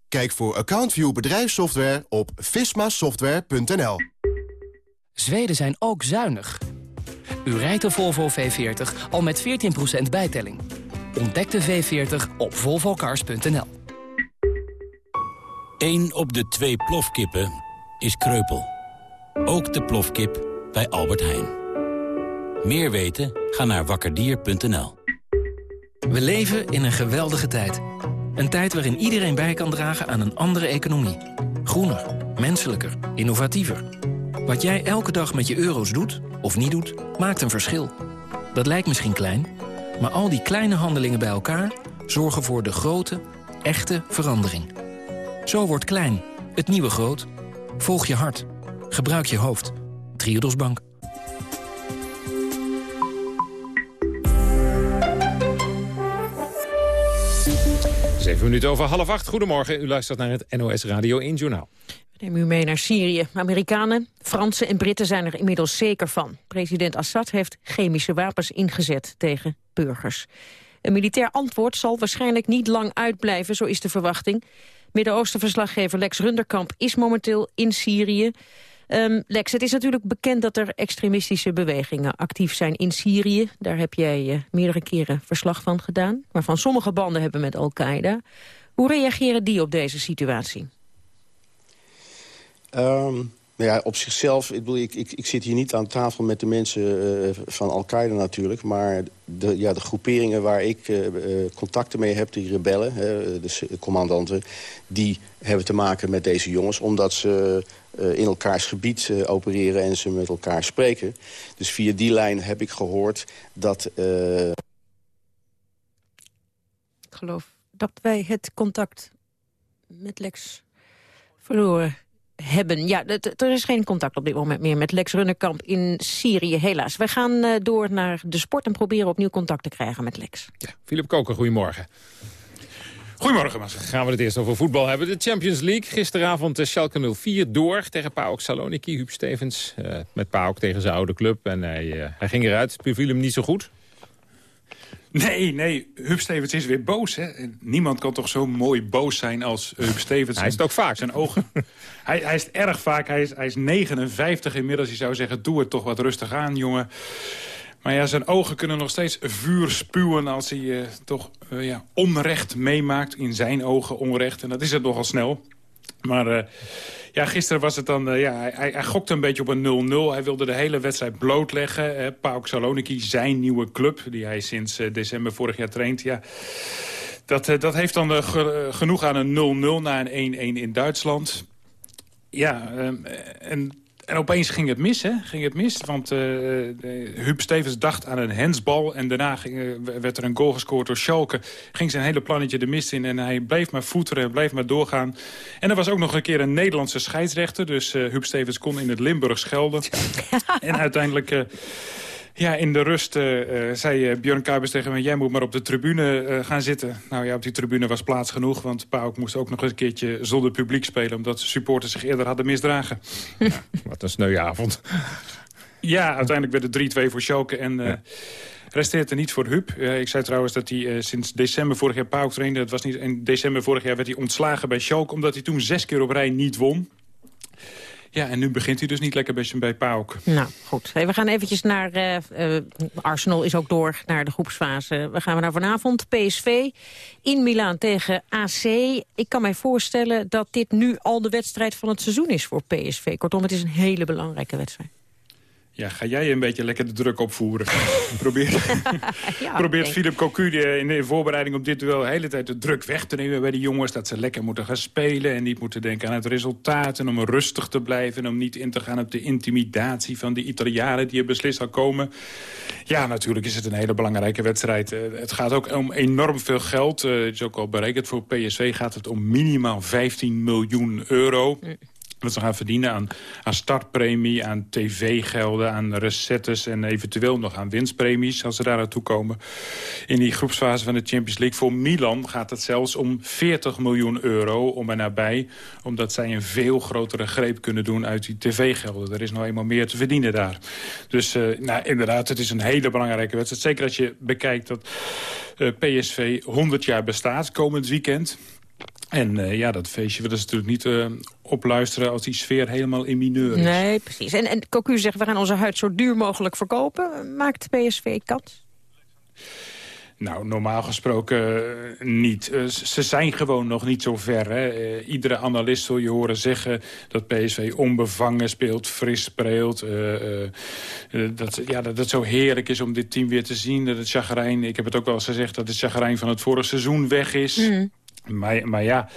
Kijk voor AccountView bedrijfssoftware op vismasoftware.nl. Zweden zijn ook zuinig. U rijdt de Volvo V40 al met 14% bijtelling. Ontdek de V40 op volvocars.nl. Eén op de twee plofkippen is kreupel. Ook de plofkip bij Albert Heijn. Meer weten? Ga naar wakkerdier.nl. We leven in een geweldige tijd. Een tijd waarin iedereen bij kan dragen aan een andere economie. Groener, menselijker, innovatiever. Wat jij elke dag met je euro's doet, of niet doet, maakt een verschil. Dat lijkt misschien klein, maar al die kleine handelingen bij elkaar... zorgen voor de grote, echte verandering. Zo wordt klein, het nieuwe groot. Volg je hart. Gebruik je hoofd. Triodos Bank. Zeven minuten over half acht. Goedemorgen, u luistert naar het NOS Radio 1 Journaal. We nemen u mee naar Syrië. Amerikanen, Fransen en Britten zijn er inmiddels zeker van. President Assad heeft chemische wapens ingezet tegen burgers. Een militair antwoord zal waarschijnlijk niet lang uitblijven, zo is de verwachting. Midden-Oosten-verslaggever Lex Runderkamp is momenteel in Syrië. Ehm, Lex, het is natuurlijk bekend dat er extremistische bewegingen actief zijn in Syrië. Daar heb jij uh, meerdere keren verslag van gedaan, waarvan sommige banden hebben met Al-Qaeda. Hoe reageren die op deze situatie? Um, nou ja, op zichzelf, ik, bedoel, ik, ik, zit hier niet aan tafel met de mensen uh, van Al-Qaeda natuurlijk... maar de, ja, de groeperingen waar ik uh, contacten mee heb, die rebellen, de commandanten... die hebben te maken met deze jongens, omdat ze in elkaars gebied opereren... en ze met elkaar spreken. Dus via die lijn heb ik gehoord dat... Ik geloof dat wij het contact met Lex verloren hebben. Ja, er is geen contact op dit moment meer met Lex Runnekamp in Syrië, helaas. Wij gaan uh, door naar de sport en proberen opnieuw contact te krijgen met Lex. Ja, Philip Koker, goedemorgen. Goedemorgen, Mas. Gaan we het eerst over voetbal hebben. De Champions League. Gisteravond uh, Schalke 04 door tegen PAOK Saloniki. Huub Stevens uh, met PAOK tegen zijn oude club. En hij, hij ging eruit. Beviel hem niet zo goed? Nee, nee, Huub Stevens is weer boos. Hè? Niemand kan toch zo mooi boos zijn als Huub Stevens. hij is het ook vaak. Zijn ogen. hij, hij is het erg vaak. Hij is, hij is 59 inmiddels. Je zou zeggen, doe het toch wat rustig aan, jongen. Maar ja, zijn ogen kunnen nog steeds vuur spuwen als hij uh, toch uh, ja, onrecht meemaakt. In zijn ogen onrecht. En dat is het nogal snel. Maar uh, ja, gisteren was het dan... Uh, ja, hij, hij gokte een beetje op een 0-0. Hij wilde de hele wedstrijd blootleggen. Uh, PAOK Saloniki, zijn nieuwe club... die hij sinds december vorig jaar traint. Ja, dat, dat heeft dan ge genoeg aan een 0-0 na een 1-1 in Duitsland. Ja, um, en en opeens ging het mis, hè? Ging het mis, want uh, Huub Stevens dacht aan een hensbal... en daarna ging, uh, werd er een goal gescoord door Schalke. Ging zijn hele plannetje de mist in en hij bleef maar voeteren... en bleef maar doorgaan. En er was ook nog een keer een Nederlandse scheidsrechter... dus uh, Huub Stevens kon in het Limburg schelden. en uiteindelijk... Ja, in de rust uh, zei Björn Kuipers tegen me... jij moet maar op de tribune uh, gaan zitten. Nou ja, op die tribune was plaats genoeg... want PAOK moest ook nog eens een keertje zonder publiek spelen... omdat de supporters zich eerder hadden misdragen. Ja, wat een sneuwe avond. Ja, uiteindelijk werd het 3-2 voor Schalke en... Ja. Resteert er niet voor Huub. Uh, ik zei trouwens dat hij uh, sinds december vorig jaar PAOK trainde. Het was niet, in december vorig jaar werd hij ontslagen bij Schalke... omdat hij toen zes keer op rij niet won. Ja, en nu begint hij dus niet lekker bij, bij PAOK. Nou, goed. We gaan eventjes naar... Uh, uh, Arsenal is ook door naar de groepsfase. We gaan naar vanavond. PSV in Milaan tegen AC. Ik kan mij voorstellen dat dit nu al de wedstrijd van het seizoen is voor PSV. Kortom, het is een hele belangrijke wedstrijd. Ja, ga jij een beetje lekker de druk opvoeren? Probeer, probeert oké. Philip Cocu de- in de voorbereiding op dit duel... de hele tijd de druk weg te nemen bij de jongens... dat ze lekker moeten gaan spelen en niet moeten denken aan het resultaat... en om rustig te blijven en om niet in te gaan op de intimidatie... van die Italianen die er beslist zal komen. Ja, natuurlijk is het een hele belangrijke wedstrijd. Eh, het gaat ook om enorm veel geld. Eh, het is ook al berekend voor PSV gaat het om minimaal 15 miljoen euro... Wat ze gaan verdienen aan, aan startpremie, aan tv-gelden, aan recettes... en eventueel nog aan winstpremies als ze daar naartoe komen. In die groepsfase van de Champions League voor Milan gaat het zelfs om 40 miljoen euro om en nabij. Omdat zij een veel grotere greep kunnen doen uit die tv-gelden. Er is nog eenmaal meer te verdienen daar. Dus eh, nou, inderdaad, het is een hele belangrijke wedstrijd. Zeker als je bekijkt dat eh, PSV 100 jaar bestaat komend weekend... En eh, ja, dat feestje willen ze natuurlijk niet eh, opluisteren als die sfeer helemaal in mineur is. Nee, precies. En, en Cocu zegt, we gaan onze huid zo duur mogelijk verkopen. Maakt PSV kans? Nou, normaal gesproken eh, niet. Ze zijn gewoon nog niet zo ver. Hè. Iedere analist zul je horen zeggen dat PSV onbevangen speelt, fris speelt. dat, ja, dat het zo heerlijk is om dit team weer te zien. Dat het chagrijn, ik heb het ook wel eens gezegd, dat het chagrijn van het vorige seizoen weg is. Maar, maar ja,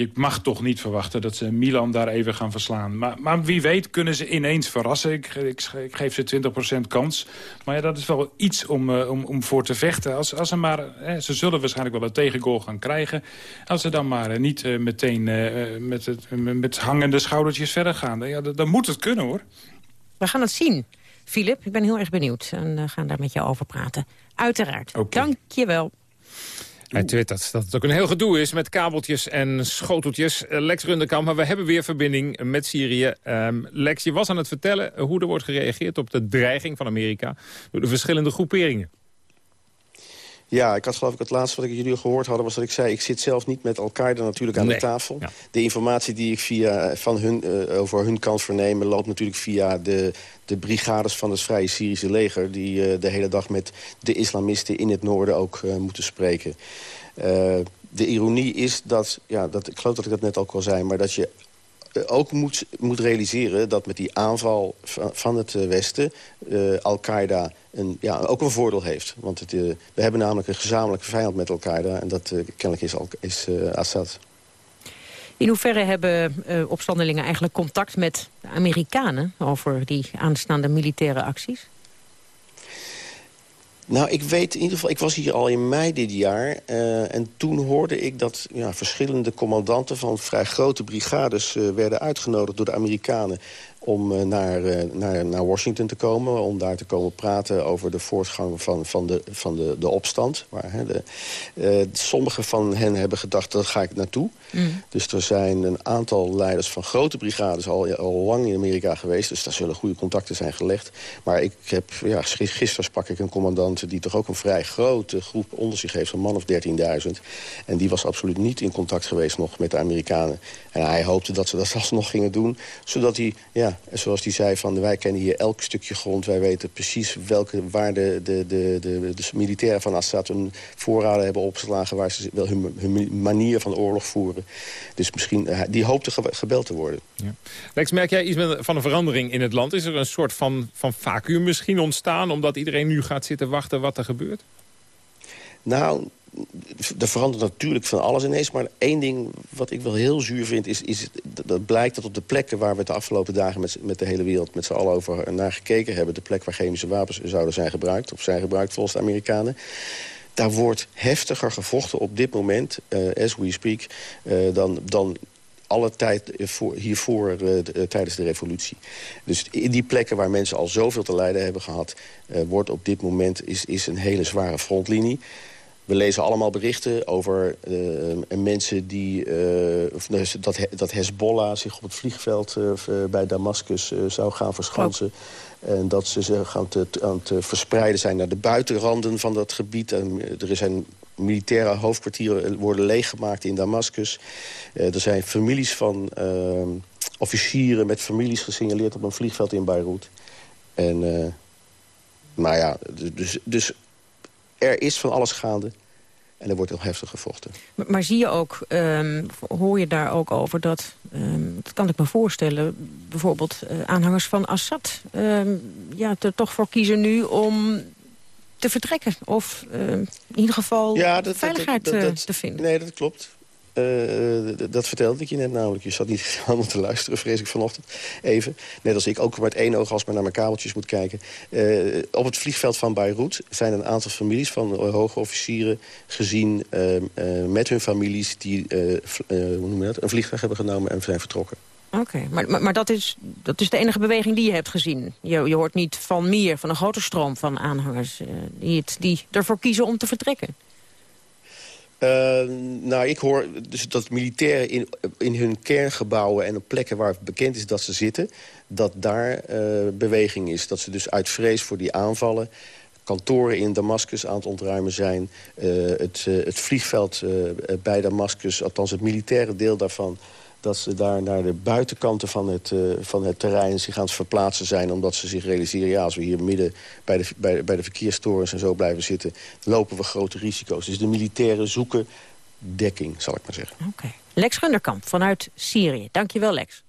je mag toch niet verwachten dat ze Milan daar even gaan verslaan. Maar, maar wie weet kunnen ze ineens verrassen. Ik, ik, ik geef ze 20% kans. Maar ja, dat is wel iets om, eh, om, om voor te vechten. Als, als ze, maar, hè, ze zullen waarschijnlijk wel een tegengoal gaan krijgen. Als ze dan maar eh, niet eh, meteen eh, eh, met, het, met hangende schoudertjes verder gaan. Ja, dan, moet het kunnen hoor. We gaan het zien. Filip, ik ben heel erg benieuwd. En uh, gaan daar met jou over praten. Uiteraard. Dank je wel. Hij twittert dat het ook een heel gedoe is met kabeltjes en schoteltjes. Uh, Lex Runderkamp, maar we hebben weer verbinding met Syrië. Um, Lex, je was aan het vertellen hoe er wordt gereageerd op de dreiging van Amerika... door de verschillende groeperingen. Ja, ik had geloof ik het laatste wat ik jullie gehoord hadden... was dat ik zei, ik zit zelf niet met Al-Qaeda natuurlijk aan Nee. de tafel. Ja. De informatie die ik via, van hun, uh, over hun kant vernemen... loopt natuurlijk via de, de brigades van het Vrije Syrische leger... die uh, de hele dag met de islamisten in het noorden ook uh, moeten spreken. de ironie is dat, ja, dat, ik geloof dat ik dat net ook al zei... maar dat je ook moet, moet realiseren dat met die aanval van, het Westen... Uh, Al-Qaeda een, ja, ook een voordeel heeft. Want het, we hebben namelijk een gezamenlijke vijand met Al-Qaeda... en dat kennelijk is, is Assad. In hoeverre hebben opstandelingen eigenlijk contact met de Amerikanen... over die aanstaande militaire acties? Nou, ik weet in ieder geval, ik was hier al in mei dit jaar... Uh, en toen hoorde ik dat ja, verschillende commandanten van vrij grote brigades... Uh, werden uitgenodigd door de Amerikanen om uh, naar, naar, naar Washington te komen... om daar te komen praten over de voortgang van, van, de, van de, de opstand. Waar, hè, de, sommige van hen hebben gedacht, daar ga ik naartoe. Mm. Dus er zijn een aantal leiders van grote brigades al, al lang in Amerika geweest. Dus daar zullen goede contacten zijn gelegd. Maar ik heb, ja, gisteren sprak ik een commandant... die toch ook een vrij grote groep onder zich heeft, een man of 13.000. En die was absoluut niet in contact geweest nog met de Amerikanen. En hij hoopte dat ze dat alsnog gingen doen. Zodat hij, ja, zoals hij zei, van wij kennen hier elk stukje grond. Wij weten precies welke, waar de, de, de, de, de militairen van Assad hun voorraden hebben opgeslagen. Waar ze wel hun, hun manier van oorlog voeren. Dus misschien, die hoopte gebeld te worden. Ja. Lex, merk jij iets van een verandering in het land? Is er een soort van, van vacuüm misschien ontstaan... omdat iedereen nu gaat zitten wachten wat er gebeurt? Nou, er verandert natuurlijk van alles ineens. Maar één ding wat ik wel heel zuur vind... is, is dat blijkt dat op de plekken waar we de afgelopen dagen... met, met de hele wereld met z'n allen over naar gekeken hebben... de plek waar chemische wapens zouden zijn gebruikt... of zijn gebruikt volgens de Amerikanen... daar wordt heftiger gevochten op dit moment, uh, as we speak... Uh, dan, dan alle tijd voor, hiervoor de, tijdens de revolutie. Dus in die plekken waar mensen al zoveel te lijden hebben gehad... wordt op dit moment is, is een hele zware frontlinie... We lezen allemaal berichten over uh, mensen die... Uh, dat, dat Hezbollah zich op het vliegveld uh, bij Damascus zou gaan verschansen. En dat ze zich aan het, aan het verspreiden zijn naar de buitenranden van dat gebied. En er zijn militaire hoofdkwartieren worden leeggemaakt in Damascus. er zijn families van officieren met families gesignaleerd op een vliegveld in Beirut. En, nou ja, dus, dus er is van alles gaande. En er wordt heel heftig gevochten. Maar, maar zie je ook, ehm, hoor je daar ook over dat, ehm, dat kan ik me voorstellen... bijvoorbeeld eh, aanhangers van Assad ehm, ja, er toch voor kiezen nu om te vertrekken? Of in ieder geval veiligheid dat- eh, dat- te vinden? Nee, dat klopt. Eh, dat vertelde ik je net namelijk. Je zat niet allemaal te luisteren, vrees ik vanochtend. Even. Net als ik ook met één oog als maar naar mijn kabeltjes moet kijken. Eh, op het vliegveld van Beirut zijn een aantal families van eh, hoge officieren gezien... eh, eh, met hun families die hoe noem je dat? een vliegtuig hebben genomen en zijn vertrokken. Oké, maar, maar, maar dat, is, dat is de enige beweging die je hebt gezien. Je, je hoort niet van meer, van een grote stroom van aanhangers... die, het, die ervoor kiezen om te vertrekken. Eh, nou, ik hoor dus dat militairen in, in hun kerngebouwen en op plekken waar bekend is dat ze zitten... dat daar eh, beweging is. Dat ze dus uit vrees voor die aanvallen kantoren in Damascus aan het ontruimen zijn. Eh, het, het vliegveld bij Damascus, althans het militaire deel daarvan... dat ze daar naar de buitenkanten van het, eh, van het terrein zich aan het verplaatsen zijn... omdat ze zich realiseren, ja, als we hier midden bij de, bij, bij de verkeerstorens en zo blijven zitten... lopen we grote risico's. Dus de militairen zoeken dekking, zal ik maar zeggen. Lex Runderkamp vanuit Syrië. Dankjewel, Lex.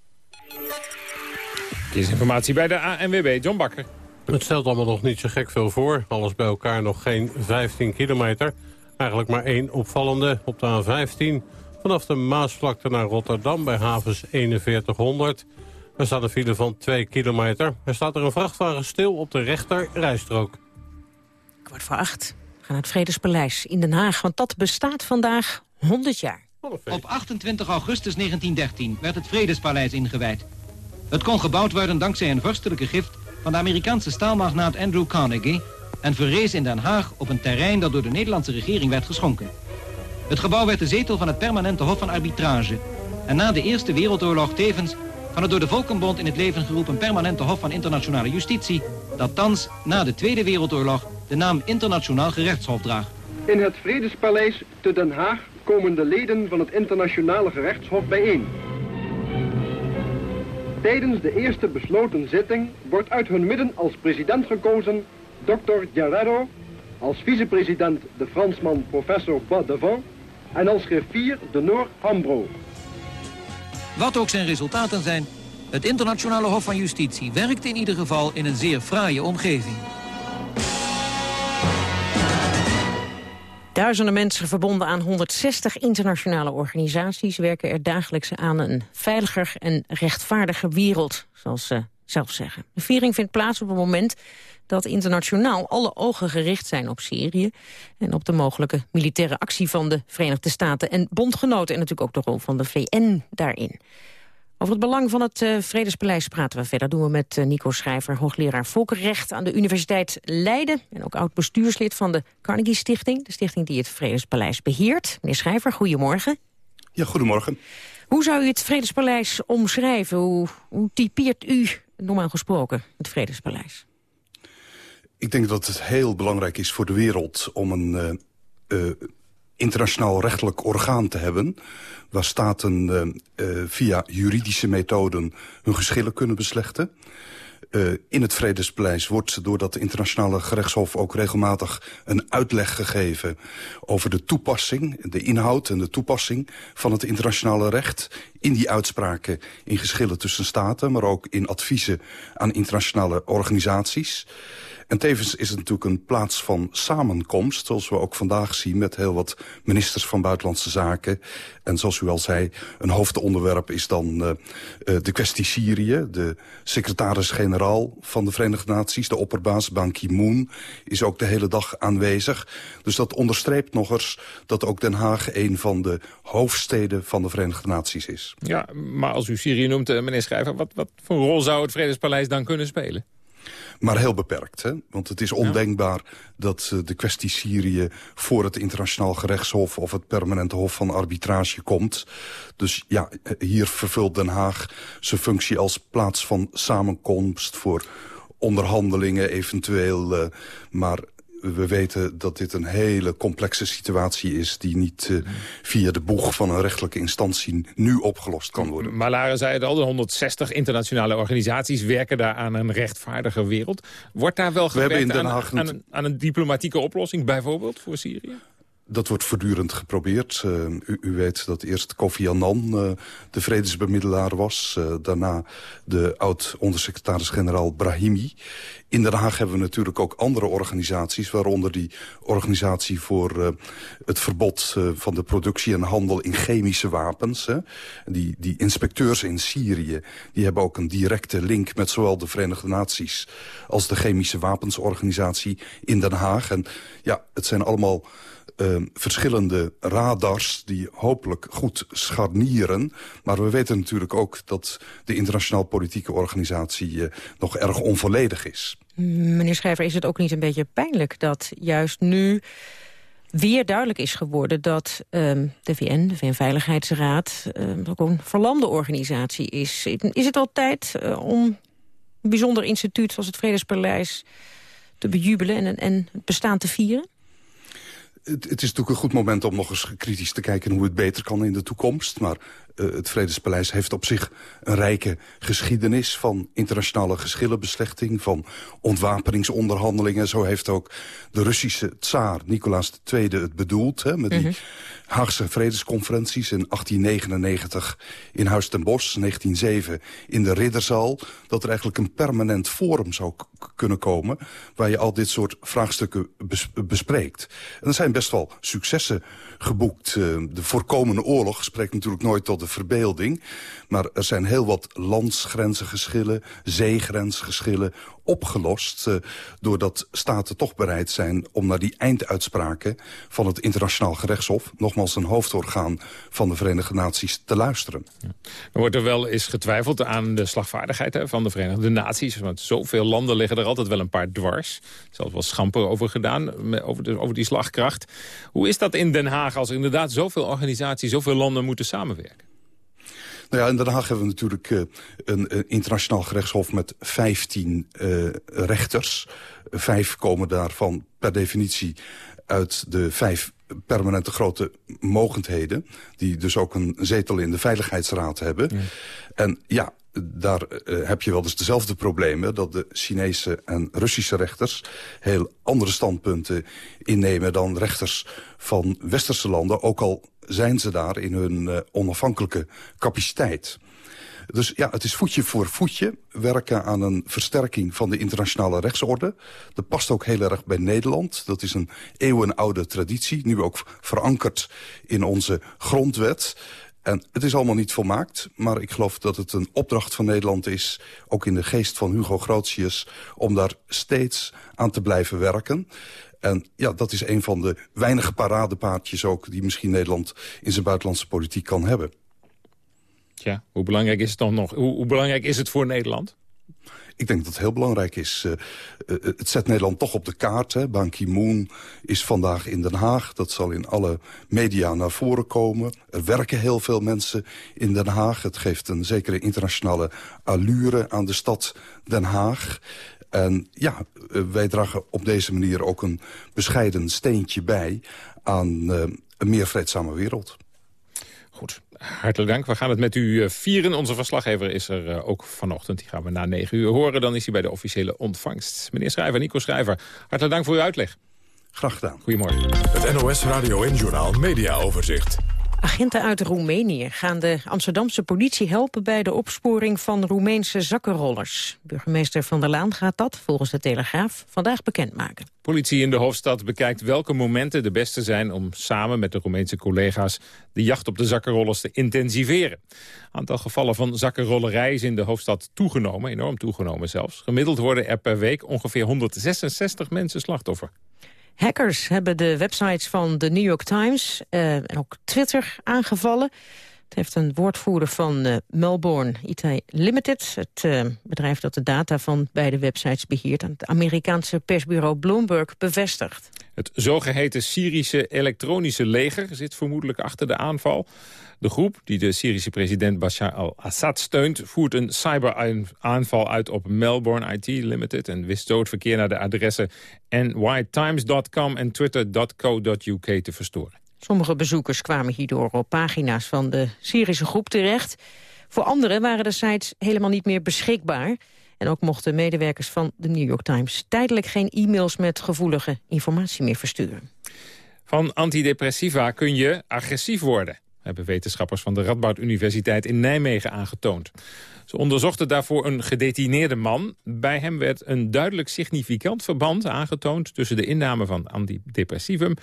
informatie bij de ANWB, John Bakker. Het stelt allemaal nog niet zo gek veel voor. Alles bij elkaar nog geen 15 kilometer. Eigenlijk maar één opvallende op de A15. Vanaf de Maasvlakte naar Rotterdam bij havens 4100. Er staat een file van 2 kilometer. Er staat er een vrachtwagen stil op de rechter rijstrook. Kwart voor acht. We gaan naar het Vredespaleis in Den Haag. Want dat bestaat vandaag 100 jaar. Op 28 augustus 1913 werd het Vredespaleis ingewijd. Het kon gebouwd worden dankzij een vorstelijke gift van de Amerikaanse staalmagnaat Andrew Carnegie en verrees in Den Haag op een terrein dat door de Nederlandse regering werd geschonken. Het gebouw werd de zetel van het permanente hof van arbitrage en na de Eerste Wereldoorlog tevens van het door de Volkenbond in het leven geroepen permanente hof van internationale justitie dat thans na de Tweede Wereldoorlog de naam Internationaal Gerechtshof draagt. In het Vredespaleis te Den Haag komen de leden van het internationale gerechtshof bijeen. Tijdens de eerste besloten zitting wordt uit hun midden als president gekozen Dr. Guerrero, als vicepresident de Fransman professor Badevant en als griffier de Noor Hambro. Wat ook zijn resultaten zijn, het Internationale Hof van Justitie werkt in ieder geval in een zeer fraaie omgeving. Duizenden mensen verbonden aan 160 internationale organisaties... werken er dagelijks aan een veiliger en rechtvaardiger wereld, zoals ze zelf zeggen. De viering vindt plaats op het moment dat internationaal alle ogen gericht zijn op Syrië... en op de mogelijke militaire actie van de Verenigde Staten en bondgenoten... en natuurlijk ook de rol van de VN daarin. Over het belang van het eh, Vredespaleis praten we verder. doen we met eh, Nico Schrijver, hoogleraar Volkenrecht aan de Universiteit Leiden... en ook oud-bestuurslid van de Carnegie Stichting. De stichting die het Vredespaleis beheert. Meneer Schrijver, goedemorgen. Ja, goedemorgen. Hoe zou u het Vredespaleis omschrijven? Hoe, hoe typeert u, normaal gesproken, het Vredespaleis? Ik denk dat het heel belangrijk is voor de wereld om een eh, eh, internationaal rechtelijk orgaan te hebben... waar staten eh, via juridische methoden hun geschillen kunnen beslechten. In het Vredespaleis wordt door dat internationale gerechtshof ook regelmatig een uitleg gegeven over de toepassing, de inhoud en de toepassing van het internationale recht in die uitspraken in geschillen tussen staten, maar ook in adviezen aan internationale organisaties. En tevens is het natuurlijk een plaats van samenkomst... zoals we ook vandaag zien met heel wat ministers van Buitenlandse Zaken. En zoals u al zei, een hoofdonderwerp is dan uh, uh, de kwestie Syrië. De secretaris-generaal van de Verenigde Naties, de opperbaas Ban Ki-moon... is ook de hele dag aanwezig. Dus dat onderstreept nog eens dat ook Den Haag... een van de hoofdsteden van de Verenigde Naties is. Ja, maar als u Syrië noemt, uh, meneer Schrijver... Wat, wat voor rol zou het Vredespaleis dan kunnen spelen? Maar heel beperkt, hè? want het is ondenkbaar dat uh, de kwestie Syrië... voor het internationaal gerechtshof of het permanente hof van arbitrage komt. Dus ja, hier vervult Den Haag zijn functie als plaats van samenkomst... voor onderhandelingen eventueel, uh, maar we weten dat dit een hele complexe situatie is... die niet uh, via de boeg van een rechtelijke instantie nu opgelost kan worden. Maar Lara zei het al, de 160 internationale organisaties... werken daar aan een rechtvaardige wereld. Wordt daar wel gewerkt aan, aan, een, diplomatieke oplossing, bijvoorbeeld, voor Syrië? Dat wordt voortdurend geprobeerd. Uh, u, u, weet dat eerst Kofi Annan uh, de vredesbemiddelaar was. Uh, daarna de oud-ondersecretaris-generaal Brahimi. In Den Haag hebben we natuurlijk ook andere organisaties... waaronder die organisatie voor het verbod van de productie en handel in chemische wapens. Hè. Die, die inspecteurs in Syrië die hebben ook een directe link... met zowel de Verenigde Naties als de chemische wapensorganisatie in Den Haag. En ja, het zijn allemaal uh, verschillende radars die hopelijk goed scharnieren. Maar we weten natuurlijk ook dat de internationaal politieke organisatie uh, nog erg onvolledig is. Meneer Schrijver, is het ook niet een beetje pijnlijk dat juist nu weer duidelijk is geworden dat uh, de VN, de VN-veiligheidsraad, uh, ook een verlamde organisatie is. Is het al tijd uh, om een bijzonder instituut zoals het Vredespaleis te bejubelen en, en het bestaan te vieren? Het, is natuurlijk een goed moment om nog eens kritisch te kijken... hoe het beter kan in de toekomst. Maar uh, het Vredespaleis heeft op zich een rijke geschiedenis... van internationale geschillenbeslechting, van ontwapeningsonderhandelingen. Zo heeft ook de Russische tsaar Nicolaas II het bedoeld... Hè, met die -hmm. Haagse vredesconferenties in 1899 in Huis ten Bosch... 1907 in de Ridderzaal... dat er eigenlijk een permanent forum zou kunnen komen... waar je al dit soort vraagstukken bes bespreekt. En er zijn best wel successen geboekt. Uh, de voorkomende oorlog spreekt natuurlijk nooit tot de verbeelding. Maar er zijn heel wat landsgrenzengeschillen, zeegrensgeschillen opgelost... Uh, doordat staten toch bereid zijn om naar die einduitspraken... van het internationaal gerechtshof, nogmaals een hoofdorgaan van de Verenigde Naties, te luisteren. Ja. Er wordt er wel eens getwijfeld aan de slagvaardigheid hè, van de Verenigde Naties. Want zoveel landen liggen er altijd wel een paar dwars. Zelfs wel schamper over gedaan, over, over die slagkracht. Hoe is dat in Den Haag als er inderdaad zoveel organisaties, zoveel landen moeten samenwerken? Nou ja, in Den Haag hebben we natuurlijk uh, een, een, internationaal gerechtshof met 15 uh, rechters. Vijf komen daarvan per definitie uit de vijf permanente grote mogendheden... die dus ook een zetel in de Veiligheidsraad hebben. Ja. En ja, daar uh, heb je wel eens dezelfde problemen... dat de Chinese en Russische rechters heel andere standpunten innemen... dan rechters van westerse landen, ook al zijn ze daar in hun uh, onafhankelijke capaciteit. Dus ja, het is voetje voor voetje werken aan een versterking van de internationale rechtsorde. Dat past ook heel erg bij Nederland. Dat is een eeuwenoude traditie, nu ook verankerd in onze grondwet. En het is allemaal niet volmaakt, maar ik geloof dat het een opdracht van Nederland is... ook in de geest van Hugo Grotius, om daar steeds aan te blijven werken. En ja, dat is een van de weinige paradepaardjes ook... die misschien Nederland in zijn buitenlandse politiek kan hebben. Ja, hoe belangrijk is het dan nog? Hoe, hoe belangrijk is het voor Nederland? Ik denk dat het heel belangrijk is. Uh, uh, het zet Nederland toch op de kaart. Hè. Ban Ki-moon is vandaag in Den Haag. Dat zal in alle media naar voren komen. Er werken heel veel mensen in Den Haag. Het geeft een zekere internationale allure aan de stad Den Haag. En ja, uh, wij dragen op deze manier ook een bescheiden steentje bij... aan een meer vreedzame wereld. Hartelijk dank. We gaan het met u vieren. Onze verslaggever is er ook vanochtend. Die gaan we na negen uur horen. Dan is hij bij de officiële ontvangst. Meneer Schrijver, Nico Schrijver, hartelijk dank voor uw uitleg. Graag gedaan. Goedemorgen. Het NOS Radio en Journaal Media Overzicht. Agenten uit Roemenië gaan de Amsterdamse politie helpen bij de opsporing van Roemeense zakkenrollers. Burgemeester Van der Laan gaat dat, volgens de Telegraaf, vandaag bekendmaken. Politie in de hoofdstad bekijkt welke momenten de beste zijn om samen met de Roemeense collega's de jacht op de zakkenrollers te intensiveren. Aantal gevallen van zakkenrollerij is in de hoofdstad toegenomen, enorm toegenomen zelfs. Gemiddeld worden er per week ongeveer 166 mensen slachtoffer. Hackers hebben de websites van de New York Times uh, en ook Twitter aangevallen. Het heeft een woordvoerder van uh, Melbourne IT Limited... het uh, bedrijf dat de data van beide websites beheert... aan het Amerikaanse persbureau Bloomberg bevestigd. Het zogeheten Syrische elektronische leger zit vermoedelijk achter de aanval. De groep, die de Syrische president Bashar al-Assad steunt... voert een cyberaanval uit op Melbourne IT Limited... en wist zo het verkeer naar de adressen nytimes.com en twitter.co.uk te verstoren. Sommige bezoekers kwamen hierdoor op pagina's van de Syrische groep terecht. Voor anderen waren de sites helemaal niet meer beschikbaar. En ook mochten medewerkers van de New York Times tijdelijk geen e-mails met gevoelige informatie meer versturen. Van antidepressiva kun je agressief worden, hebben wetenschappers van de Radboud Universiteit in Nijmegen aangetoond. Ze onderzochten daarvoor een gedetineerde man. Bij hem werd een duidelijk significant verband aangetoond tussen de inname van antidepressivum,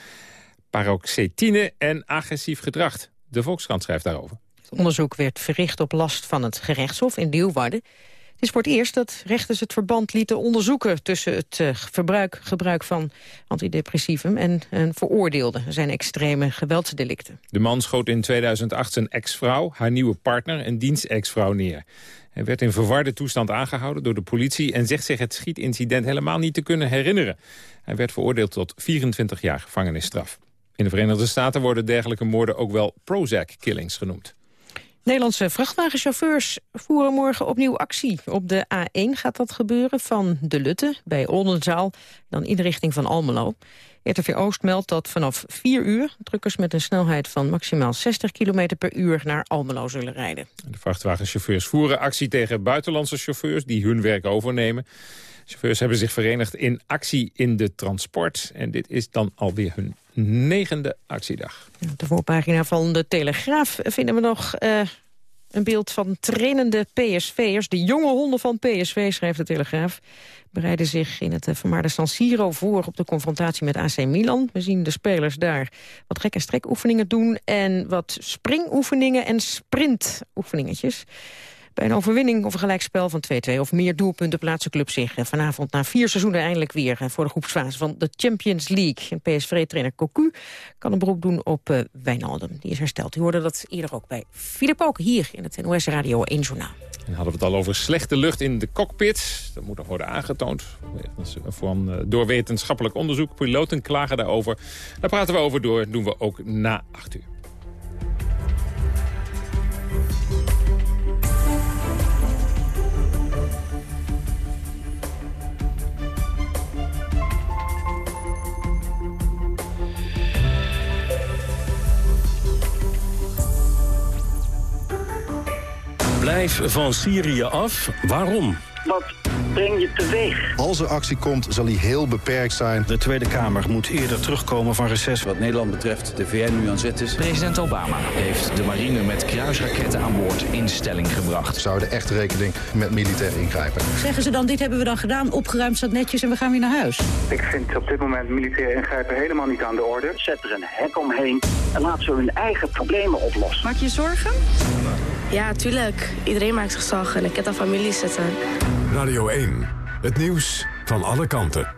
paroxetine en agressief gedrag. De Volkskrant schrijft daarover. Het onderzoek werd verricht op last van het gerechtshof in Leeuwarden. Het is voor het eerst dat rechters het verband lieten onderzoeken... tussen het uh, verbruik, gebruik van antidepressivum en een veroordeelde. zijn extreme geweldsdelicten. De man schoot in 2008 zijn ex-vrouw, haar nieuwe partner en dienst-ex-vrouw neer. Hij werd in verwarde toestand aangehouden door de politie... en zegt zich het schietincident helemaal niet te kunnen herinneren. Hij werd veroordeeld tot 24 jaar gevangenisstraf. In de Verenigde Staten worden dergelijke moorden ook wel Prozac-killings genoemd. Nederlandse vrachtwagenchauffeurs voeren morgen opnieuw actie. Op de A1 gaat dat gebeuren van De Lutte bij Oldenzaal, dan in de richting van Almelo. RTV Oost meldt dat vanaf 4 uur drukkers met een snelheid van maximaal 60 km per uur naar Almelo zullen rijden. De vrachtwagenchauffeurs voeren actie tegen buitenlandse chauffeurs die hun werk overnemen. Chauffeurs hebben zich verenigd in actie in de transport. En dit is dan alweer hun negende actiedag. Op de voorpagina van de Telegraaf vinden we nog uh, een beeld van trainende PSV'ers. De jonge honden van PSV, schrijft de Telegraaf, bereiden zich in het uh, vermaarde San Siro voor op de confrontatie met AC Milan. We zien de spelers daar wat rek- en strekoefeningen doen en wat springoefeningen en sprintoefeningetjes. Bij een overwinning of een gelijkspel van 2-2 of meer doelpunten plaatsen club zich vanavond na vier seizoenen eindelijk weer voor de groepsfase van de Champions League. PSV-trainer Cocu kan een beroep doen op uh, Wijnaldum. Die is hersteld. U hoorde dat eerder ook bij Filip Ook hier in het NOS Radio 1 Journaal. En hadden we het al over slechte lucht in de cockpit. Dat moet nog worden aangetoond van, door wetenschappelijk onderzoek. Piloten klagen daarover. Daar praten we over door. Doen we ook na 8 uur. Blijf van Syrië af. Waarom? Wat breng je teweeg? Als er actie komt, zal die heel beperkt zijn. De Tweede Kamer moet eerder terugkomen van reces. Wat Nederland betreft de VN nu aan zet is. President Obama heeft de marine met kruisraketten aan boord in stelling gebracht. Zouden echt rekening met militair ingrijpen. Zeggen ze dan, dit hebben we dan gedaan, opgeruimd staat netjes en we gaan weer naar huis? Ik vind op dit moment militair ingrijpen helemaal niet aan de orde. Zet er een hek omheen en laat ze hun eigen problemen oplossen. Maak je zorgen? Ja, tuurlijk. Iedereen maakt zich zorgen. Ik heb daar familie zitten. Radio 1. Het nieuws van alle kanten.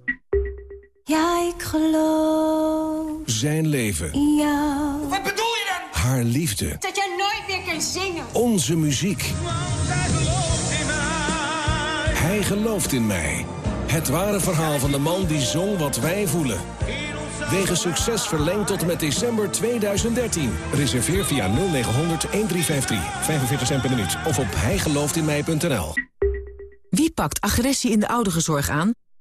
Ja, ik geloof Zijn leven. in jou. Wat bedoel je dan? Haar liefde. Dat jij nooit meer kan zingen. Onze muziek. Hij gelooft in mij. Het ware verhaal van de man die zong wat wij voelen. Wegens succes verlengd tot en met december 2013. Reserveer via 0900 1353. 45 cent per minuut. Of op hijgelooftinmij.nl. Wie pakt agressie in de ouderenzorg aan?